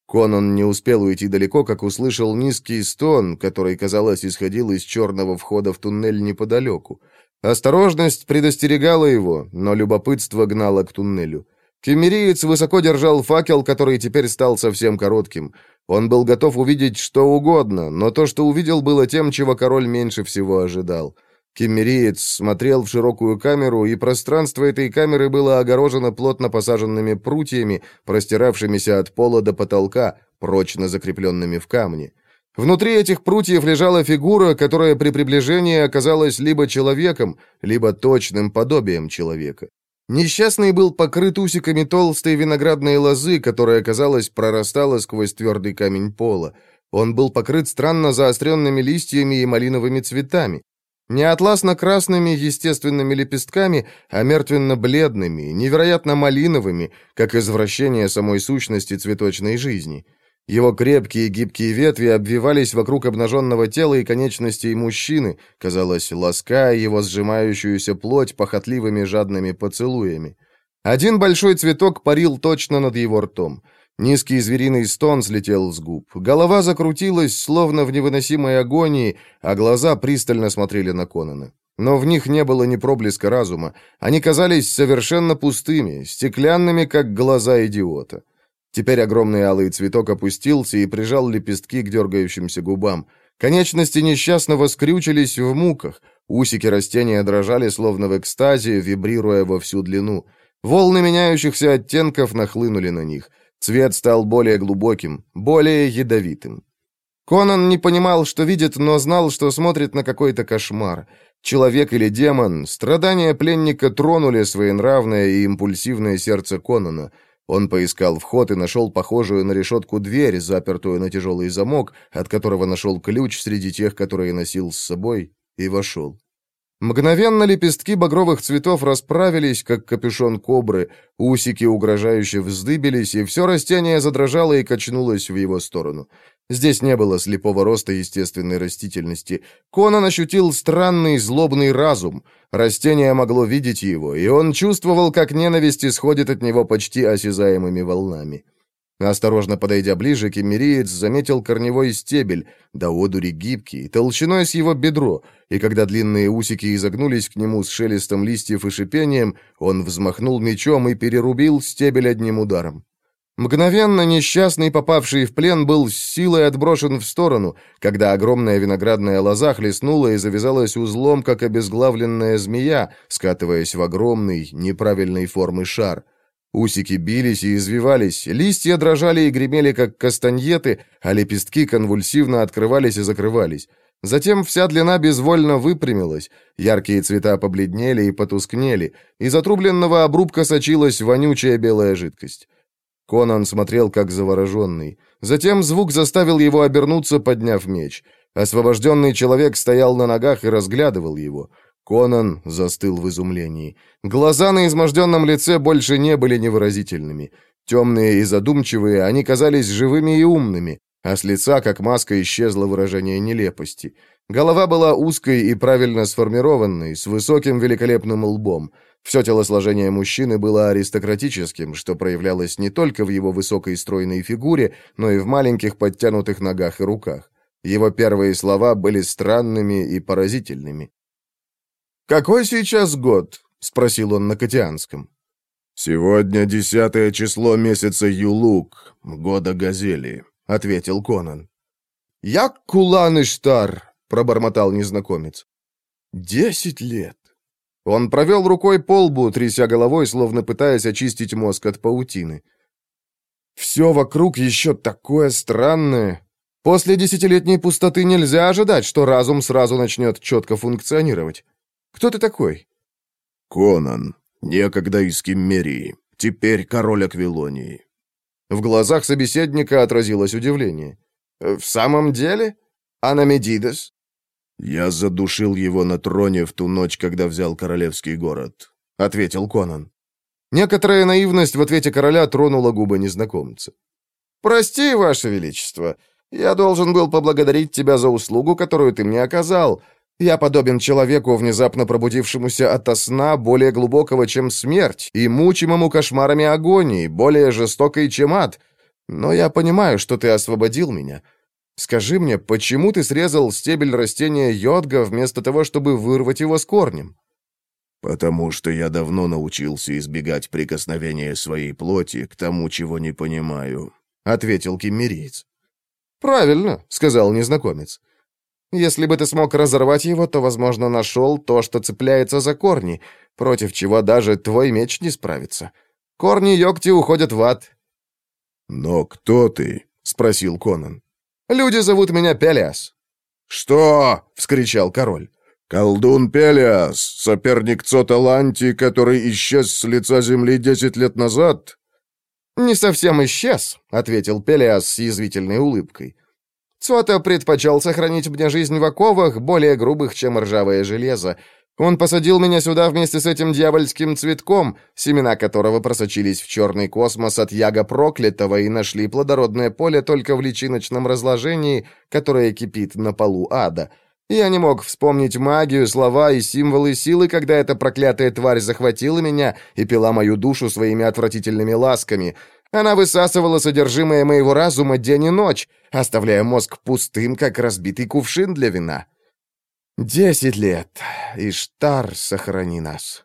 [SPEAKER 1] Конан не успел уйти далеко, как услышал низкий стон, который, казалось, исходил из черного входа в туннель неподалеку. Осторожность предостерегала его, но любопытство гнало к туннелю. Кемериец высоко держал факел, который теперь стал совсем коротким. Он был готов увидеть что угодно, но то, что увидел, было тем, чего король меньше всего ожидал — Кемериец смотрел в широкую камеру, и пространство этой камеры было огорожено плотно посаженными прутьями, простиравшимися от пола до потолка, прочно закрепленными в камне. Внутри этих прутьев лежала фигура, которая при приближении оказалась либо человеком, либо точным подобием человека. Несчастный был покрыт усиками толстой виноградной лозы, которая, казалось, прорастала сквозь твердый камень пола. Он был покрыт странно заостренными листьями и малиновыми цветами. Не атласно-красными естественными лепестками, а мертвенно-бледными, невероятно малиновыми, как извращение самой сущности цветочной жизни. Его крепкие гибкие ветви обвивались вокруг обнаженного тела и конечностей мужчины, казалось, лаская его сжимающуюся плоть похотливыми жадными поцелуями. Один большой цветок парил точно над его ртом — Низкий звериный стон слетел с губ. Голова закрутилась, словно в невыносимой агонии, а глаза пристально смотрели на Конана. Но в них не было ни проблеска разума. Они казались совершенно пустыми, стеклянными, как глаза идиота. Теперь огромный алый цветок опустился и прижал лепестки к дергающимся губам. Конечности несчастного скрючились в муках. Усики растения дрожали, словно в экстазе, вибрируя во всю длину. Волны меняющихся оттенков нахлынули на них. Цвет стал более глубоким, более ядовитым. Конан не понимал, что видит, но знал, что смотрит на какой-то кошмар. Человек или демон, страдания пленника тронули своенравное и импульсивное сердце Конана. Он поискал вход и нашел похожую на решетку дверь, запертую на тяжелый замок, от которого нашел ключ среди тех, которые носил с собой, и вошел. Мгновенно лепестки багровых цветов расправились, как капюшон кобры, усики угрожающе вздыбились, и все растение задрожало и качнулось в его сторону. Здесь не было слепого роста естественной растительности. Конан ощутил странный злобный разум. Растение могло видеть его, и он чувствовал, как ненависть исходит от него почти осязаемыми волнами. Осторожно подойдя ближе, кемериец заметил корневой стебель, до одури гибкий, толщиной с его бедро, и когда длинные усики изогнулись к нему с шелестом листьев и шипением, он взмахнул мечом и перерубил стебель одним ударом. Мгновенно несчастный, попавший в плен, был с силой отброшен в сторону, когда огромная виноградная лоза хлестнула и завязалась узлом, как обезглавленная змея, скатываясь в огромный, неправильной формы шар — Усики бились и извивались, листья дрожали и гремели, как кастаньеты, а лепестки конвульсивно открывались и закрывались. Затем вся длина безвольно выпрямилась, яркие цвета побледнели и потускнели, из отрубленного обрубка сочилась вонючая белая жидкость. Конан смотрел, как завороженный. Затем звук заставил его обернуться, подняв меч. Освобожденный человек стоял на ногах и разглядывал его. Конан застыл в изумлении. Глаза на изможденном лице больше не были невыразительными. Темные и задумчивые, они казались живыми и умными, а с лица, как маска, исчезло выражение нелепости. Голова была узкой и правильно сформированной, с высоким великолепным лбом. Все телосложение мужчины было аристократическим, что проявлялось не только в его высокой стройной фигуре, но и в маленьких подтянутых ногах и руках. Его первые слова были странными и поразительными. «Какой сейчас год?» — спросил он на Катианском.
[SPEAKER 3] «Сегодня десятое число месяца Юлук, года Газели», — ответил Конан.
[SPEAKER 1] «Я Кулан Иштар», — пробормотал незнакомец. «Десять лет». Он провел рукой по лбу, тряся головой, словно пытаясь очистить мозг от паутины. «Все вокруг еще такое странное. После десятилетней пустоты нельзя ожидать, что разум сразу начнет четко функционировать. Кто ты такой?»
[SPEAKER 3] «Конан, некогда из Киммерии, теперь король Аквилонии».
[SPEAKER 1] В глазах собеседника отразилось удивление. «В самом деле? Анамедидес?»
[SPEAKER 3] «Я задушил его на троне в ту ночь, когда взял королевский город», — ответил Конан.
[SPEAKER 1] Некоторая наивность в ответе короля тронула губы незнакомца. «Прости, Ваше Величество, я должен был поблагодарить тебя за услугу, которую ты мне оказал. Я подобен человеку, внезапно пробудившемуся ото сна, более глубокого, чем смерть, и мучимому кошмарами агонии, более жестокой, чем ад. Но я понимаю, что ты освободил меня. Скажи мне, почему ты срезал стебель растения йодга вместо того, чтобы вырвать его с корнем?»
[SPEAKER 3] «Потому что я давно научился избегать прикосновения своей плоти к тому, чего не понимаю», — ответил киммериец.
[SPEAKER 1] «Правильно», — сказал незнакомец. Если бы ты смог разорвать его, то, возможно, нашел то, что цепляется за корни, против чего даже твой меч не справится. Корни Йогти уходят в ад».
[SPEAKER 3] «Но кто ты?» — спросил Конан.
[SPEAKER 1] «Люди зовут меня Пелиас».
[SPEAKER 3] «Что?» — вскричал король. «Колдун Пелиас, соперник Цоталанти, который исчез с лица земли десять лет назад?»
[SPEAKER 1] «Не совсем исчез», — ответил Пелиас с язвительной улыбкой. Цота предпочел сохранить мне жизнь в оковах, более грубых, чем ржавое железо. Он посадил меня сюда вместе с этим дьявольским цветком, семена которого просочились в черный космос от яга проклятого и нашли плодородное поле только в личиночном разложении, которое кипит на полу ада. Я не мог вспомнить магию, слова и символы силы, когда эта проклятая тварь захватила меня и пила мою душу своими отвратительными ласками — она высасывала содержимое моего разума день и ночь, оставляя мозг пустым, как разбитый кувшин для вина. Десять лет. Иштар, сохрани нас.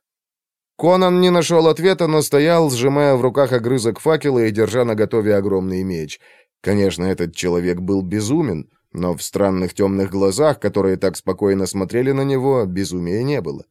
[SPEAKER 1] Конан не нашел ответа, но стоял, сжимая в руках огрызок факела и держа наготове огромный меч. Конечно, этот человек был безумен, но в странных темных глазах, которые так спокойно смотрели на него, безумия не было.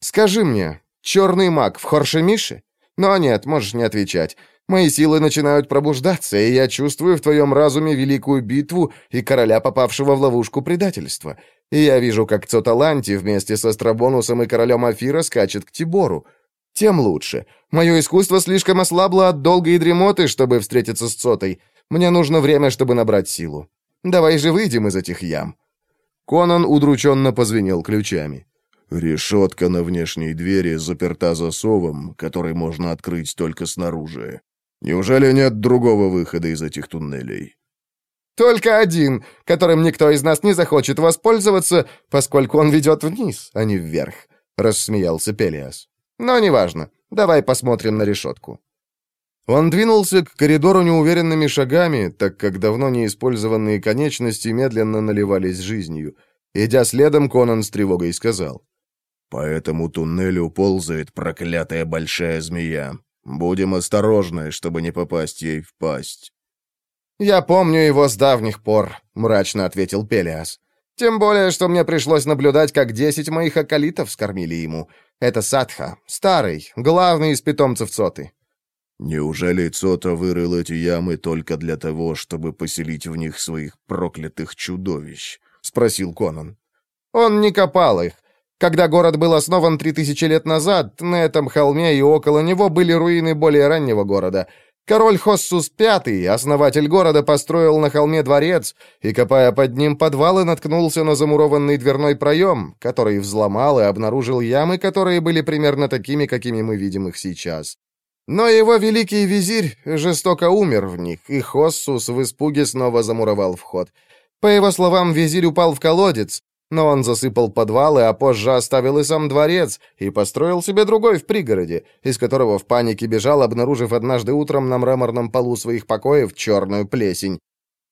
[SPEAKER 1] «Скажи мне, черный маг в Хоршемише?» «Но нет, можешь не отвечать. Мои силы начинают пробуждаться, и я чувствую в твоем разуме великую битву и короля, попавшего в ловушку предательства. И я вижу, как Цоталанти вместе со Страбонусом и королем Афира скачет к Тибору. тем лучше. Мое искусство слишком ослабло от долгой дремоты, чтобы встретиться с Цотой. Мне нужно время, чтобы набрать силу. Давай же выйдем из этих ям».
[SPEAKER 3] Конан удрученно позвенел ключами. Решетка на внешней двери заперта засовом, который можно открыть только снаружи. Неужели нет другого выхода из этих туннелей?
[SPEAKER 1] Только один, которым никто из нас не захочет воспользоваться, поскольку он ведет вниз, а не вверх, рассмеялся Пелиас. Но неважно. Давай посмотрим на решетку. Он двинулся к коридору неуверенными шагами, так как давно неиспользованные конечности медленно наливались жизнью. Идя следом, Конан с тревогой сказал.
[SPEAKER 3] «По этому туннелю ползает проклятая большая змея. Будем осторожны, чтобы не попасть ей в пасть».
[SPEAKER 1] «Я помню его с давних пор», — мрачно ответил Пелиас. «Тем более, что мне пришлось наблюдать, как десять моих околитов скормили ему. Это Садха, старый, главный из питомцев Цоты».
[SPEAKER 3] «Неужели Цота вырыл эти ямы только для того, чтобы поселить в них своих проклятых чудовищ?» — спросил Конан.
[SPEAKER 1] «Он не копал их. Когда город был основан три тысячи лет назад, на этом холме и около него были руины более раннего города. Король Хоссус V, основатель города, построил на холме дворец и, копая под ним подвалы, наткнулся на замурованный дверной проем, который взломал и обнаружил ямы, которые были примерно такими, какими мы видим их сейчас. Но его великий визирь жестоко умер в них, и Хоссус в испуге снова замуровал вход. По его словам, визирь упал в колодец, но он засыпал подвалы, а позже оставил и сам дворец, и построил себе другой в пригороде, из которого в панике бежал, обнаружив однажды утром на мраморном полу своих покоев черную плесень.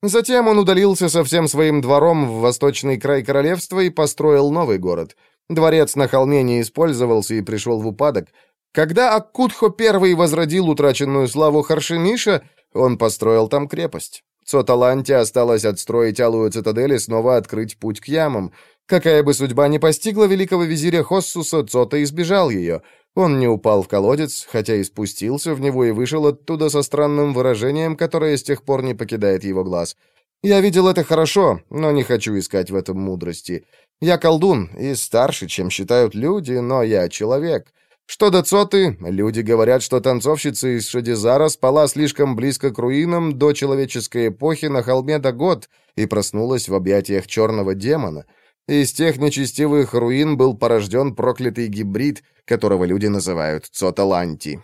[SPEAKER 1] Затем он удалился со всем своим двором в восточный край королевства и построил новый город. Дворец на холме не использовался и пришел в упадок. Когда Аккутхо I возродил утраченную славу Харшемиша, он построил там крепость. Цоталанте осталось отстроить алую цитадель и снова открыть путь к ямам. Какая бы судьба ни постигла великого визиря Хоссуса, Цота избежал ее. Он не упал в колодец, хотя и спустился в него и вышел оттуда со странным выражением, которое с тех пор не покидает его глаз. Я видел это хорошо, но не хочу искать в этом мудрости. Я колдун и старше, чем считают люди, но я человек. Что до Цоты, люди говорят, что танцовщица из Шадизара спала слишком близко к руинам до человеческой эпохи на холме Дагод и проснулась в объятиях черного демона. Из тех нечестивых руин был порожден проклятый гибрид, которого люди называют Цоталанти.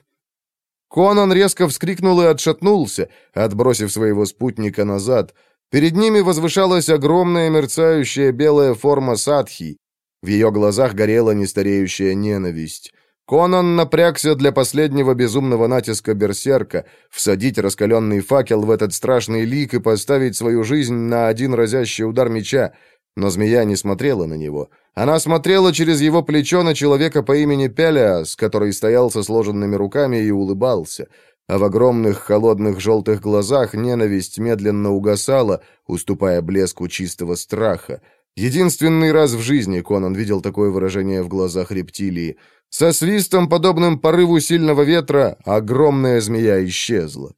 [SPEAKER 1] Конан резко вскрикнул и отшатнулся, отбросив своего спутника назад. Перед ними возвышалась огромная мерцающая белая форма садхи. В ее глазах горела нестареющая ненависть. Конан напрягся для последнего безумного натиска берсерка, всадить раскаленный факел в этот страшный лик и поставить свою жизнь на один разящий удар меча. Но змея не смотрела на него. Она смотрела через его плечо на человека по имени Пелиас, который стоял со сложенными руками и улыбался. А в огромных холодных желтых глазах ненависть медленно угасала, уступая блеску чистого страха. Единственный раз в жизни Конан видел такое выражение в глазах рептилии — со свистом, подобным порыву сильного ветра, огромная змея исчезла.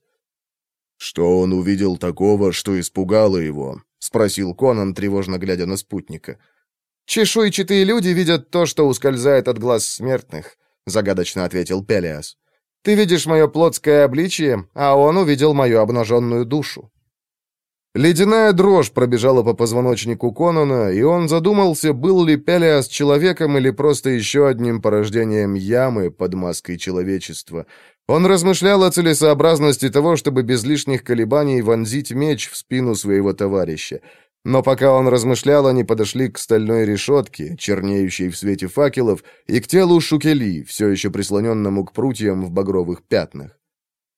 [SPEAKER 3] «Что он увидел такого, что испугало его?» — спросил Конан, тревожно глядя на спутника.
[SPEAKER 1] «Чешуйчатые люди видят то, что ускользает от глаз смертных», — загадочно ответил Пелиас. «Ты видишь мое плотское обличие, а он увидел мою обнаженную душу».
[SPEAKER 3] Ледяная дрожь пробежала по позвоночнику Конона, и он задумался, был ли Пелиас человеком или просто еще одним порождением ямы под маской человечества. Он размышлял о целесообразности того, чтобы без лишних колебаний вонзить меч в спину своего товарища. Но пока он размышлял, они подошли к стальной решетке, чернеющей в свете факелов, и к телу Шукели, все еще прислоненному к прутьям в багровых пятнах.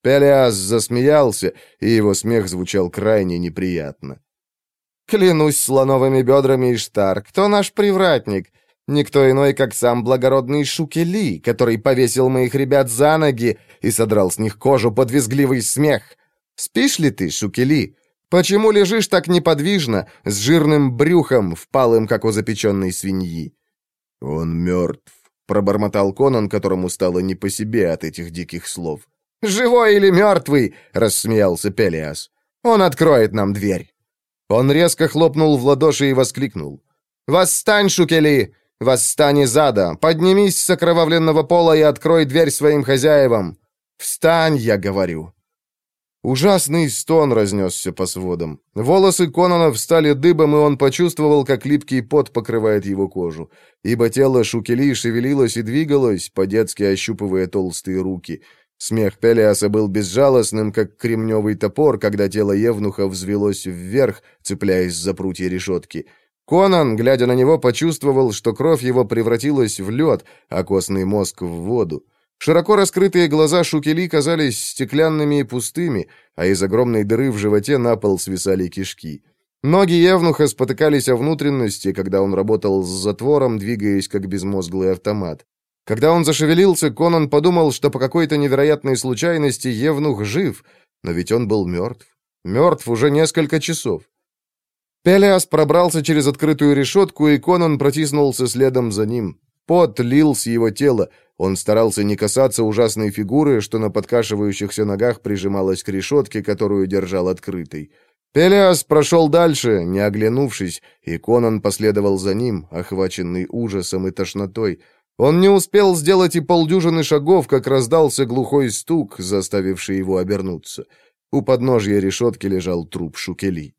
[SPEAKER 3] Пелиас засмеялся, и его смех звучал крайне неприятно.
[SPEAKER 1] «Клянусь слоновыми бедрами Иштар, кто наш привратник? Никто иной, как сам благородный Шукели, который повесил моих ребят за ноги и содрал с них кожу под визгливый смех. Спишь ли ты, Шукели? Почему лежишь так неподвижно, с жирным брюхом, впалым, как у запеченной свиньи?»
[SPEAKER 3] «Он мертв», — пробормотал Конан, которому стало не по себе от этих диких слов.
[SPEAKER 1] «Живой или мертвый?» — рассмеялся Пелиас. «Он откроет нам дверь». Он резко хлопнул в ладоши и воскликнул. «Восстань, Шукели! Восстань из ада! Поднимись с окровавленного пола и открой дверь своим хозяевам! Встань, я говорю!» Ужасный стон разнесся по сводам. Волосы Конона встали дыбом, и он почувствовал, как липкий пот покрывает его кожу. Ибо тело Шукели шевелилось и двигалось, по-детски ощупывая толстые руки. Смех Пелиаса был безжалостным, как кремневый топор, когда тело Евнуха взвелось вверх, цепляясь за прутья решетки. Конан, глядя на него, почувствовал, что кровь его превратилась в лед, а костный мозг в воду. Широко раскрытые глаза Шукели казались стеклянными и пустыми, а из огромной дыры в животе на пол свисали кишки. Ноги Евнуха спотыкались о внутренности, когда он работал с затвором, двигаясь как безмозглый автомат. Когда он зашевелился, Конан подумал, что по какой-то невероятной случайности Евнух жив, но ведь он был мертв. Мертв уже несколько часов. Пелиас пробрался через открытую решетку, и Конан протиснулся следом за ним. Пот лил с его тела, он старался не касаться ужасной фигуры, что на подкашивающихся ногах прижималась к решетке, которую держал открытой. Пелиас прошел дальше, не оглянувшись, и Конан последовал за ним, охваченный ужасом и тошнотой. Он не успел сделать и полдюжины шагов, как раздался глухой стук, заставивший его обернуться. У подножья решетки лежал труп Шукели.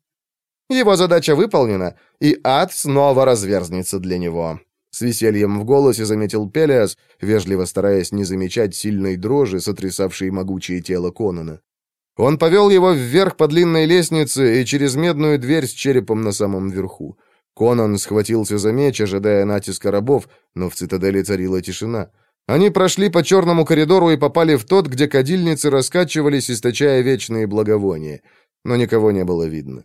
[SPEAKER 1] Его задача выполнена, и ад снова разверзнется для него. С весельем в голосе заметил Пелиас, вежливо стараясь не замечать сильной дрожи, сотрясавшей могучее тело Конона. Он повел его вверх по длинной лестнице и через медную дверь с черепом на самом верху. Конан схватился за меч, ожидая натиска рабов, но в цитадели царила тишина. Они прошли по черному коридору и попали в тот, где кадильницы раскачивались, источая вечные благовония. Но никого не было видно.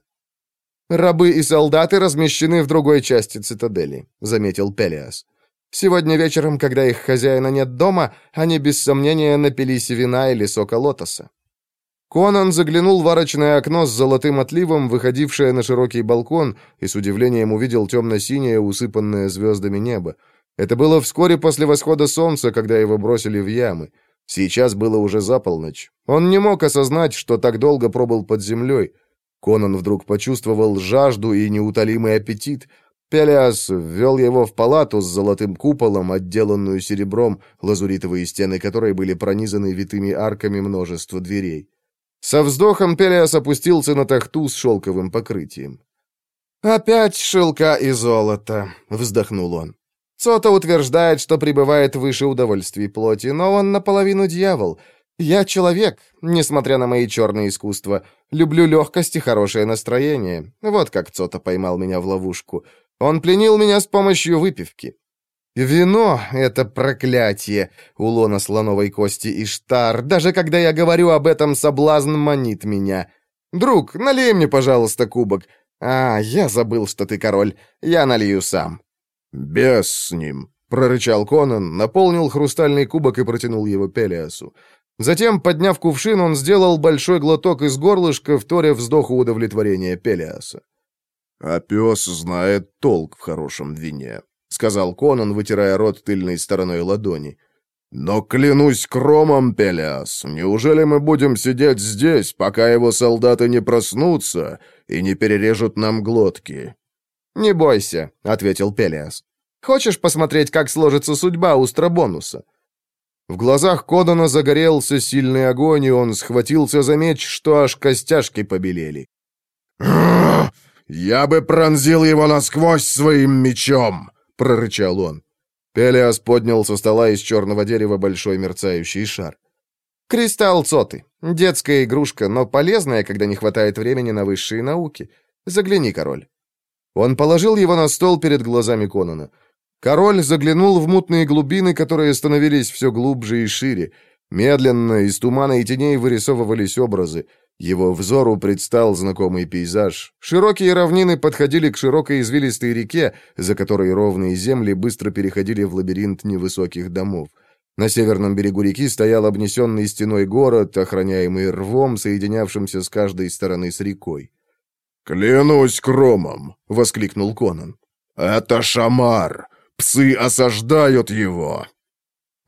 [SPEAKER 1] «Рабы и солдаты размещены в другой части цитадели», — заметил Пелиас. «Сегодня вечером, когда их хозяина нет дома, они без сомнения напились вина или сока лотоса». Конан заглянул в арочное окно с золотым отливом, выходившее на широкий балкон, и с удивлением увидел темно-синее, усыпанное звездами небо. Это было вскоре после восхода солнца, когда его бросили в ямы. Сейчас было уже за полночь. Он не мог осознать, что так долго пробыл под землей. Конан вдруг почувствовал жажду и неутолимый аппетит. Пелиас ввел его в палату с золотым куполом, отделанную серебром, лазуритовые стены которой были пронизаны витыми арками множества дверей. Со вздохом Пелиас опустился на тахту с шелковым покрытием. «Опять шелка и золото», — вздохнул он. Сота утверждает, что пребывает выше удовольствий плоти, но он наполовину дьявол — я человек, несмотря на мои черные искусства. Люблю легкость и хорошее настроение. Вот как Цота поймал меня в ловушку. Он пленил меня с помощью выпивки. Вино — это проклятие, у лона слоновой кости и штар. Даже когда я говорю об этом, соблазн манит меня. Друг, налей мне, пожалуйста, кубок. А, я забыл, что ты король. Я налью сам.
[SPEAKER 3] Без с ним, —
[SPEAKER 1] прорычал Конан, наполнил хрустальный кубок и протянул его Пелиасу. Затем, подняв кувшин, он сделал большой глоток из горлышка, вторя вздоху удовлетворения Пелиаса.
[SPEAKER 3] «А пес знает толк в хорошем вине», — сказал Конан, вытирая рот тыльной стороной ладони. «Но клянусь кромом, Пелиас, неужели мы будем сидеть здесь, пока его солдаты не проснутся и не перережут нам глотки?»
[SPEAKER 1] «Не бойся», — ответил Пелиас. «Хочешь посмотреть, как сложится судьба у Страбонуса?» В глазах Кодана загорелся сильный огонь, и он схватился за меч, что аж костяшки побелели.
[SPEAKER 3] «Я бы пронзил его насквозь своим мечом!» — прорычал он.
[SPEAKER 1] Пелиас поднял со стола из черного дерева большой мерцающий шар. «Кристалл Цоты. Детская игрушка, но полезная, когда не хватает времени на высшие науки. Загляни, король». Он положил его на стол перед глазами Конана. Король заглянул в мутные глубины, которые становились все глубже и шире. Медленно из тумана и теней вырисовывались образы. Его взору предстал знакомый пейзаж. Широкие равнины подходили к широкой извилистой реке, за которой ровные земли быстро переходили в лабиринт невысоких домов. На северном берегу реки стоял обнесенный стеной город, охраняемый рвом, соединявшимся с каждой стороны с рекой.
[SPEAKER 3] «Клянусь кромом!» — воскликнул Конан. «Это Шамар! Псы осаждают его!»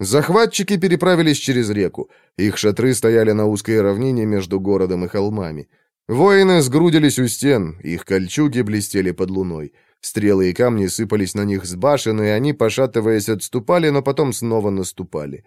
[SPEAKER 1] Захватчики переправились через реку. Их шатры стояли на узкой равнине между городом и холмами. Воины сгрудились у стен, их кольчуги блестели под луной. Стрелы и камни сыпались на них с башен, и они, пошатываясь, отступали, но потом снова наступали.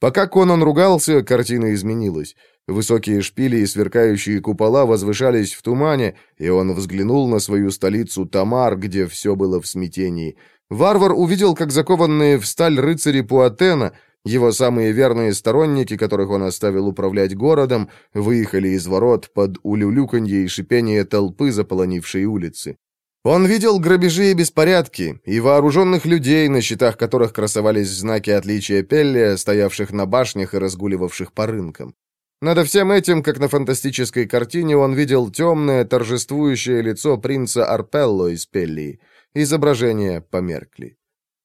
[SPEAKER 1] Пока Конан ругался, картина изменилась. Высокие шпили и сверкающие купола возвышались в тумане, и он взглянул на свою столицу Тамар, где все было в смятении. Варвар увидел, как закованные в сталь рыцари Пуатена, его самые верные сторонники, которых он оставил управлять городом, выехали из ворот под улюлюканье и шипение толпы, заполонившей улицы. Он видел грабежи и беспорядки, и вооруженных людей, на щитах которых красовались знаки отличия Пеллия, стоявших на башнях и разгуливавших по рынкам. Над всем этим, как на фантастической картине, он видел темное, торжествующее лицо принца Арпелло из Пеллии. Изображения померкли.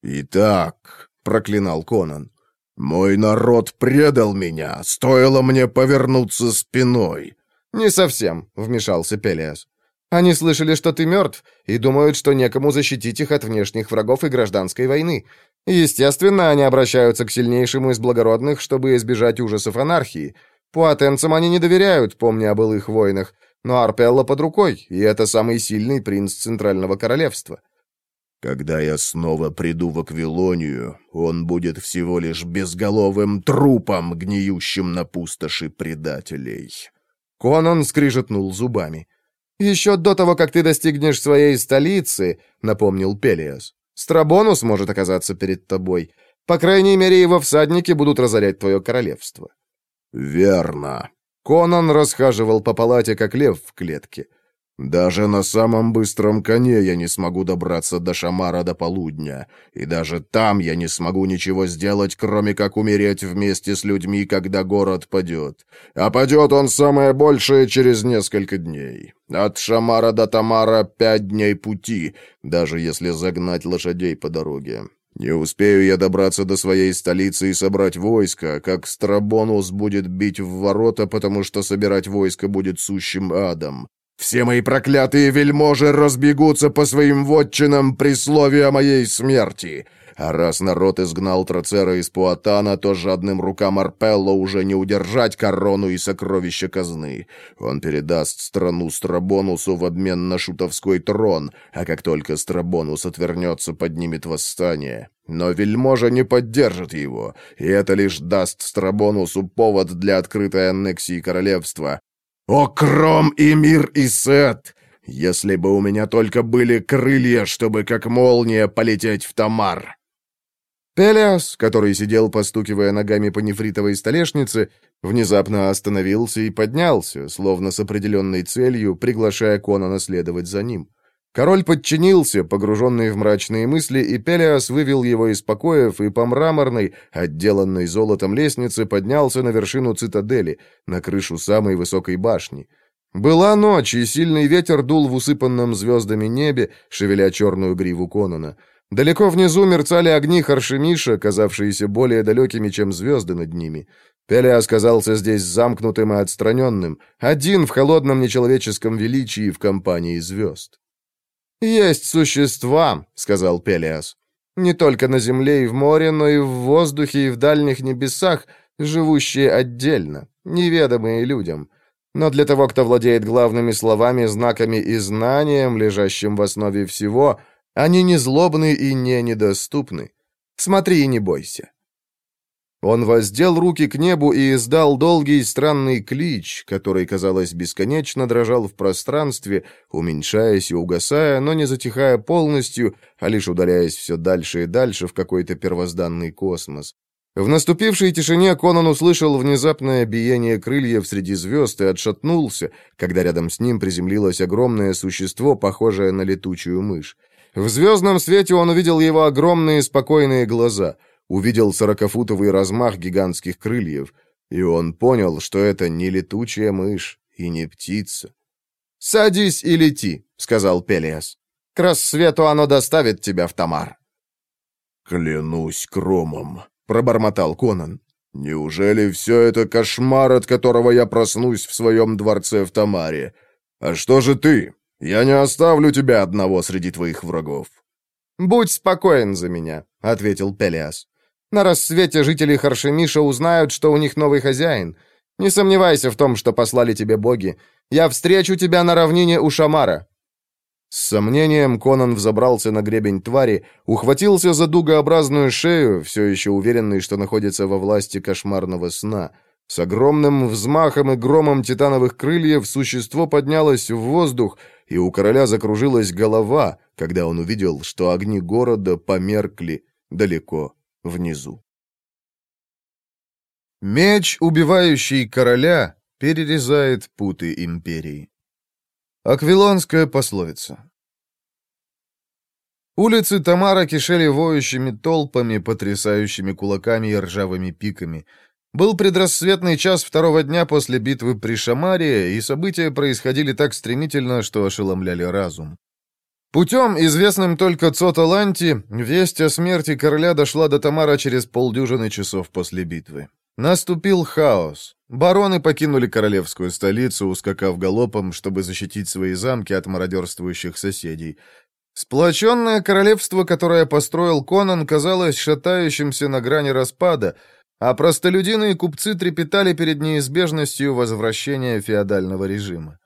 [SPEAKER 3] «Итак», — проклинал Конан, — «мой народ предал меня, стоило мне повернуться спиной».
[SPEAKER 1] «Не совсем», — вмешался Пелиас. Они слышали, что ты мертв, и думают, что некому защитить их от внешних врагов и гражданской войны. Естественно, они обращаются к сильнейшему из благородных, чтобы избежать ужасов анархии. Пуатенцам они не доверяют, помня о былых войнах, но Арпелло под рукой, и это самый сильный принц Центрального Королевства.
[SPEAKER 3] Когда я снова приду в Аквилонию, он будет всего лишь безголовым трупом, гниющим на пустоши предателей».
[SPEAKER 1] Конан скрижетнул зубами. «Еще до того, как ты достигнешь своей столицы», — напомнил Пелиас, — «Страбонус может оказаться перед тобой. По крайней мере, его всадники будут разорять твое королевство».
[SPEAKER 3] «Верно».
[SPEAKER 1] Конан расхаживал по палате, как лев в клетке.
[SPEAKER 3] Даже на самом быстром коне я не смогу добраться до Шамара до полудня, и даже там я не смогу ничего сделать, кроме как умереть вместе с людьми, когда город падет. А падет он самое большее через несколько дней. От Шамара до Тамара пять дней пути, даже если загнать лошадей по дороге. Не успею я добраться до своей столицы и собрать войско, как Страбонус будет бить в ворота, потому что собирать войско будет сущим адом. Все мои проклятые вельможи разбегутся по своим вотчинам при слове о моей смерти. А раз народ изгнал Троцера из Пуатана, то жадным рукам Арпелло уже не удержать корону и сокровища казны. Он передаст страну Страбонусу в обмен на шутовской трон, а как только Страбонус отвернется, поднимет восстание. Но вельможа не поддержит его, и это лишь даст Страбонусу повод для открытой аннексии королевства, «О, Кром и Мир и Сет! Если бы у меня только были крылья, чтобы как молния полететь в Тамар!»
[SPEAKER 1] Пелиас, который сидел, постукивая ногами по нефритовой столешнице, внезапно остановился и поднялся, словно с определенной целью, приглашая Конана следовать за ним. Король подчинился, погруженный в мрачные мысли, и Пелиас вывел его из покоев и по мраморной, отделанной золотом лестнице поднялся на вершину цитадели, на крышу самой высокой башни. Была ночь, и сильный ветер дул в усыпанном звездами небе, шевеля черную гриву Конона. Далеко внизу мерцали огни Харшемиша, казавшиеся более далекими, чем звезды над ними. Пелиас казался здесь замкнутым и отстраненным, один в холодном нечеловеческом величии в компании звезд. «Есть существа», — сказал Пелиас. «Не только на земле и в море, но и в воздухе и в дальних небесах, живущие отдельно, неведомые людям. Но для того, кто владеет главными словами, знаками и знанием, лежащим в основе всего, они не злобны и не недоступны. Смотри и не бойся». Он воздел руки к небу и издал долгий странный клич, который, казалось, бесконечно дрожал в пространстве, уменьшаясь и угасая, но не затихая полностью, а лишь удаляясь все дальше и дальше в какой-то первозданный космос. В наступившей тишине Конан услышал внезапное биение крыльев среди звезд и отшатнулся, когда рядом с ним приземлилось огромное существо, похожее на летучую мышь. В звездном свете он увидел его огромные спокойные глаза — увидел сорокафутовый размах гигантских крыльев, и он понял, что это не летучая мышь и не птица. «Садись и лети», — сказал Пелиас. «К рассвету оно доставит тебя в Тамар».
[SPEAKER 3] «Клянусь кромом», — пробормотал Конан. «Неужели все это кошмар, от которого я проснусь в своем дворце в Тамаре? А что же ты? Я не оставлю тебя одного среди твоих врагов».
[SPEAKER 1] «Будь спокоен за меня», — ответил Пелиас. На рассвете жители Харшемиша узнают, что у них новый хозяин. Не сомневайся в том, что послали тебе боги. Я встречу тебя на равнине у Шамара». С сомнением Конан взобрался на гребень твари, ухватился за дугообразную шею, все еще уверенный, что находится во власти кошмарного сна. С огромным взмахом и громом титановых крыльев существо поднялось в воздух, и у короля закружилась голова, когда он увидел, что огни города померкли далеко внизу. Меч, убивающий короля, перерезает путы империи. Аквилонская пословица. Улицы Тамара кишели воющими толпами, потрясающими кулаками и ржавыми пиками. Был предрассветный час второго дня после битвы при Шамаре, и события происходили так стремительно, что ошеломляли разум. Путем, известным только Цоталанти, весть о смерти короля дошла до Тамара через полдюжины часов после битвы. Наступил хаос. Бароны покинули королевскую столицу, ускакав галопом, чтобы защитить свои замки от мародерствующих соседей. Сплоченное королевство, которое построил Конан, казалось шатающимся на грани распада, а простолюдины и купцы трепетали перед неизбежностью возвращения феодального режима.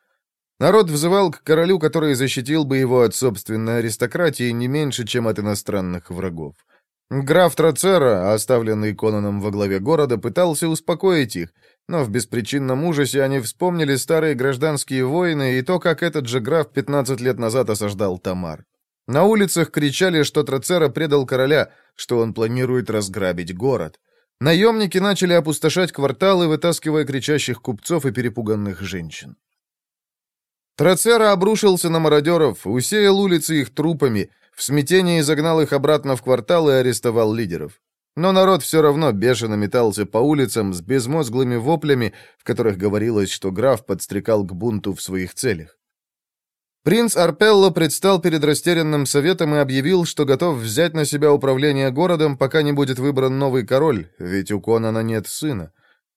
[SPEAKER 1] Народ взывал к королю, который защитил бы его от собственной аристократии не меньше, чем от иностранных врагов. Граф Троцера, оставленный Конаном во главе города, пытался успокоить их, но в беспричинном ужасе они вспомнили старые гражданские войны и то, как этот же граф 15 лет назад осаждал Тамар. На улицах кричали, что Троцера предал короля, что он планирует разграбить город. Наемники начали опустошать кварталы, вытаскивая кричащих купцов и перепуганных женщин. Троцера обрушился на мародеров, усеял улицы их трупами — в смятении загнал их обратно в квартал и арестовал лидеров. Но народ все равно бешено метался по улицам с безмозглыми воплями, в которых говорилось, что граф подстрекал к бунту в своих целях. Принц Арпелло предстал перед растерянным советом и объявил, что готов взять на себя управление городом, пока не будет выбран новый король, ведь у Конана нет сына.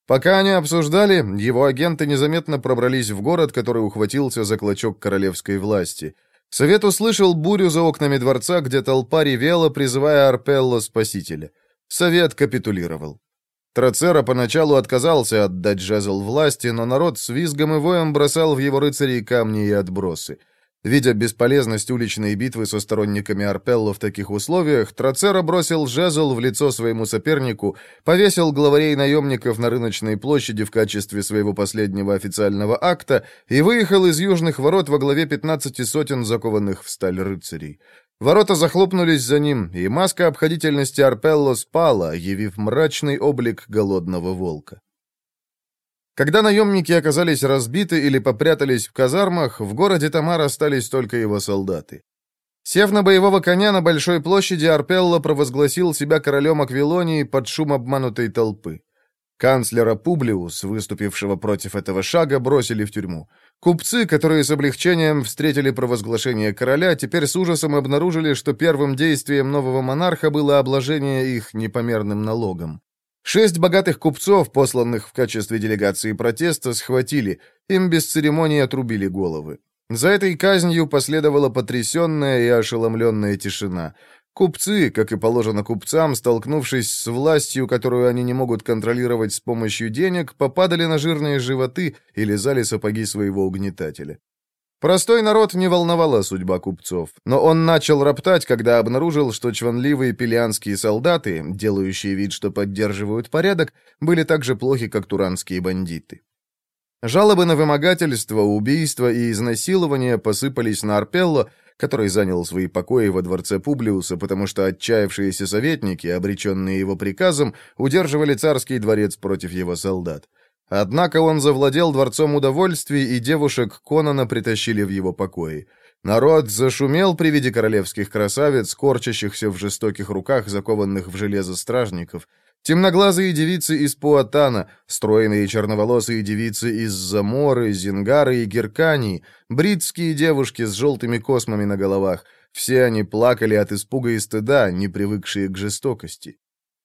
[SPEAKER 1] Пока они обсуждали, его агенты незаметно пробрались в город, который ухватился за клочок королевской власти — Совет услышал бурю за окнами дворца, где толпа ревела, призывая Арпелло спасителя. Совет капитулировал. Троцера поначалу отказался отдать жезл власти, но народ с визгом и воем бросал в его рыцарей камни и отбросы. Видя бесполезность уличной битвы со сторонниками Арпелло в таких условиях, Троцера бросил жезл в лицо своему сопернику, повесил главарей наемников на рыночной площади в качестве своего последнего официального акта и выехал из южных ворот во главе 15 сотен закованных в сталь рыцарей. Ворота захлопнулись за ним, и маска обходительности Арпелло спала, явив мрачный облик голодного волка. Когда наемники оказались разбиты или попрятались в казармах, в городе Тамар остались только его солдаты. Сев на боевого коня на большой площади, Арпелло провозгласил себя королем Аквилонии под шум обманутой толпы. Канцлера Публиус, выступившего против этого шага, бросили в тюрьму. Купцы, которые с облегчением встретили провозглашение короля, теперь с ужасом обнаружили, что первым действием нового монарха было обложение их непомерным налогом. Шесть богатых купцов, посланных в качестве делегации протеста, схватили, им без церемонии отрубили головы. За этой казнью последовала потрясенная и ошеломленная тишина. Купцы, как и положено купцам, столкнувшись с властью, которую они не могут контролировать с помощью денег, попадали на жирные животы и лизали сапоги своего угнетателя. Простой народ не волновала судьба купцов, но он начал роптать, когда обнаружил, что чванливые пелианские солдаты, делающие вид, что поддерживают порядок, были так же плохи, как туранские бандиты. Жалобы на вымогательство, убийство и изнасилование посыпались на Арпелло, который занял свои покои во дворце Публиуса, потому что отчаявшиеся советники, обреченные его приказом, удерживали царский дворец против его солдат. Однако он завладел дворцом удовольствий, и девушек Конана притащили в его покои. Народ зашумел при виде королевских красавиц, корчащихся в жестоких руках, закованных в железо стражников. Темноглазые девицы из Пуатана, стройные черноволосые девицы из Заморы, Зингары и Геркании, бритские девушки с желтыми космами на головах. Все они плакали от испуга и стыда, не привыкшие к жестокости.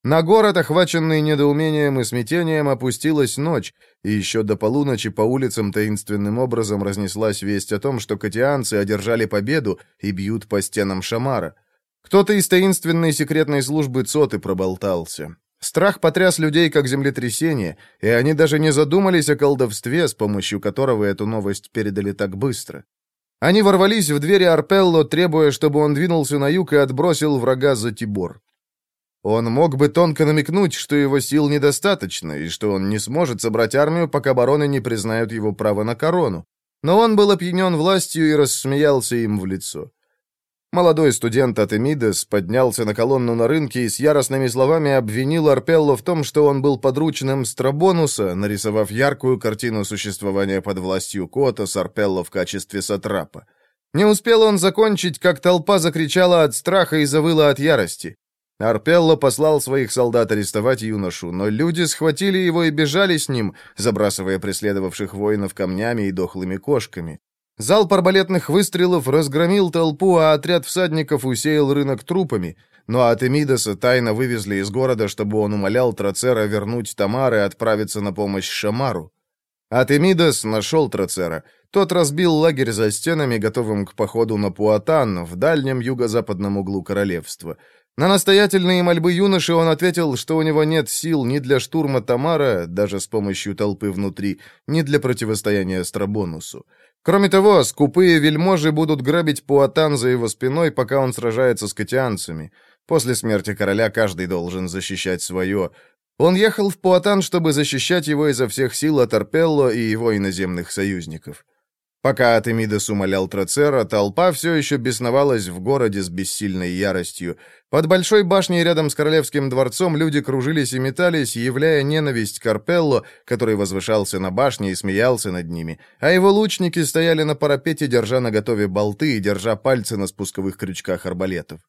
[SPEAKER 1] На город, охваченный недоумением и смятением, опустилась ночь, и еще до полуночи по улицам таинственным образом разнеслась весть о том, что катианцы одержали победу и бьют по стенам Шамара. Кто-то из таинственной секретной службы ЦОТы проболтался. Страх потряс людей, как землетрясение, и они даже не задумались о колдовстве, с помощью которого эту новость передали так быстро. Они ворвались в двери Арпелло, требуя, чтобы он двинулся на юг и отбросил врага за Тибор. Он мог бы тонко намекнуть, что его сил недостаточно, и что он не сможет собрать армию, пока бароны не признают его право на корону. Но он был опьянен властью и рассмеялся им в лицо. Молодой студент от Эмидес поднялся на колонну на рынке и с яростными словами обвинил Арпелло в том, что он был подручным Страбонуса, нарисовав яркую картину существования под властью Кота с Арпелло в качестве сатрапа. Не успел он закончить, как толпа закричала от страха и завыла от ярости. Арпелло послал своих солдат арестовать юношу, но люди схватили его и бежали с ним, забрасывая преследовавших воинов камнями и дохлыми кошками. Залп арбалетных выстрелов разгромил толпу, а отряд всадников усеял рынок трупами. Но от Эмидоса тайно вывезли из города, чтобы он умолял Троцера вернуть Тамар и отправиться на помощь Шамару. Атемидас нашел Троцера. Тот разбил лагерь за стенами, готовым к походу на Пуатан, в дальнем юго-западном углу королевства. На настоятельные мольбы юноши он ответил, что у него нет сил ни для штурма Тамара, даже с помощью толпы внутри, ни для противостояния Страбонусу. Кроме того, скупые вельможи будут грабить Пуатан за его спиной, пока он сражается с катианцами. После смерти короля каждый должен защищать свое. Он ехал в Пуатан, чтобы защищать его изо всех сил от Арпелло и его иноземных союзников. Пока Атемидес умолял Троцера, толпа все еще бесновалась в городе с бессильной яростью. Под большой башней рядом с королевским дворцом люди кружились и метались, являя ненависть к Арпелло, который возвышался на башне и смеялся над ними, а его лучники стояли на парапете, держа наготове болты и держа пальцы на спусковых крючках арбалетов.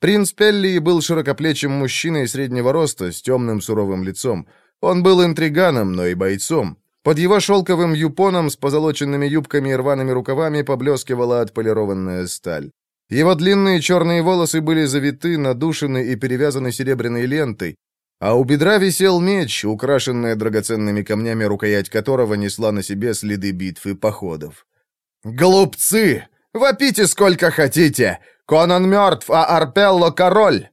[SPEAKER 1] Принц Пелли был широкоплечим мужчиной среднего роста, с темным суровым лицом. Он был интриганом, но и бойцом. Под его шелковым юпоном с позолоченными юбками и рваными рукавами поблескивала отполированная сталь. Его длинные черные волосы были завиты, надушены и перевязаны серебряной лентой, а у бедра висел меч, украшенная драгоценными камнями, рукоять которого несла на себе следы битв и походов. «Глупцы! Вопите сколько хотите! Конан мертв, а Арпелло король!»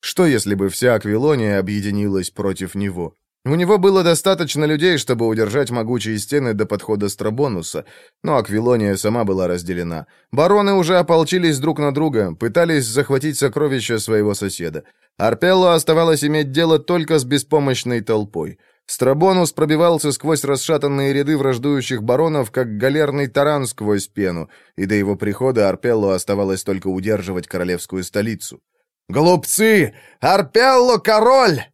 [SPEAKER 1] Что, если бы вся Аквилония объединилась против него? У него было достаточно людей, чтобы удержать могучие стены до подхода Страбонуса, но Аквилония сама была разделена. Бароны уже ополчились друг на друга, пытались захватить сокровища своего соседа. Арпелло оставалось иметь дело только с беспомощной толпой. Страбонус пробивался сквозь расшатанные ряды враждующих баронов, как галерный таран сквозь пену, и до его прихода Арпелло оставалось только удерживать королевскую столицу. «Глупцы! Арпелло король!»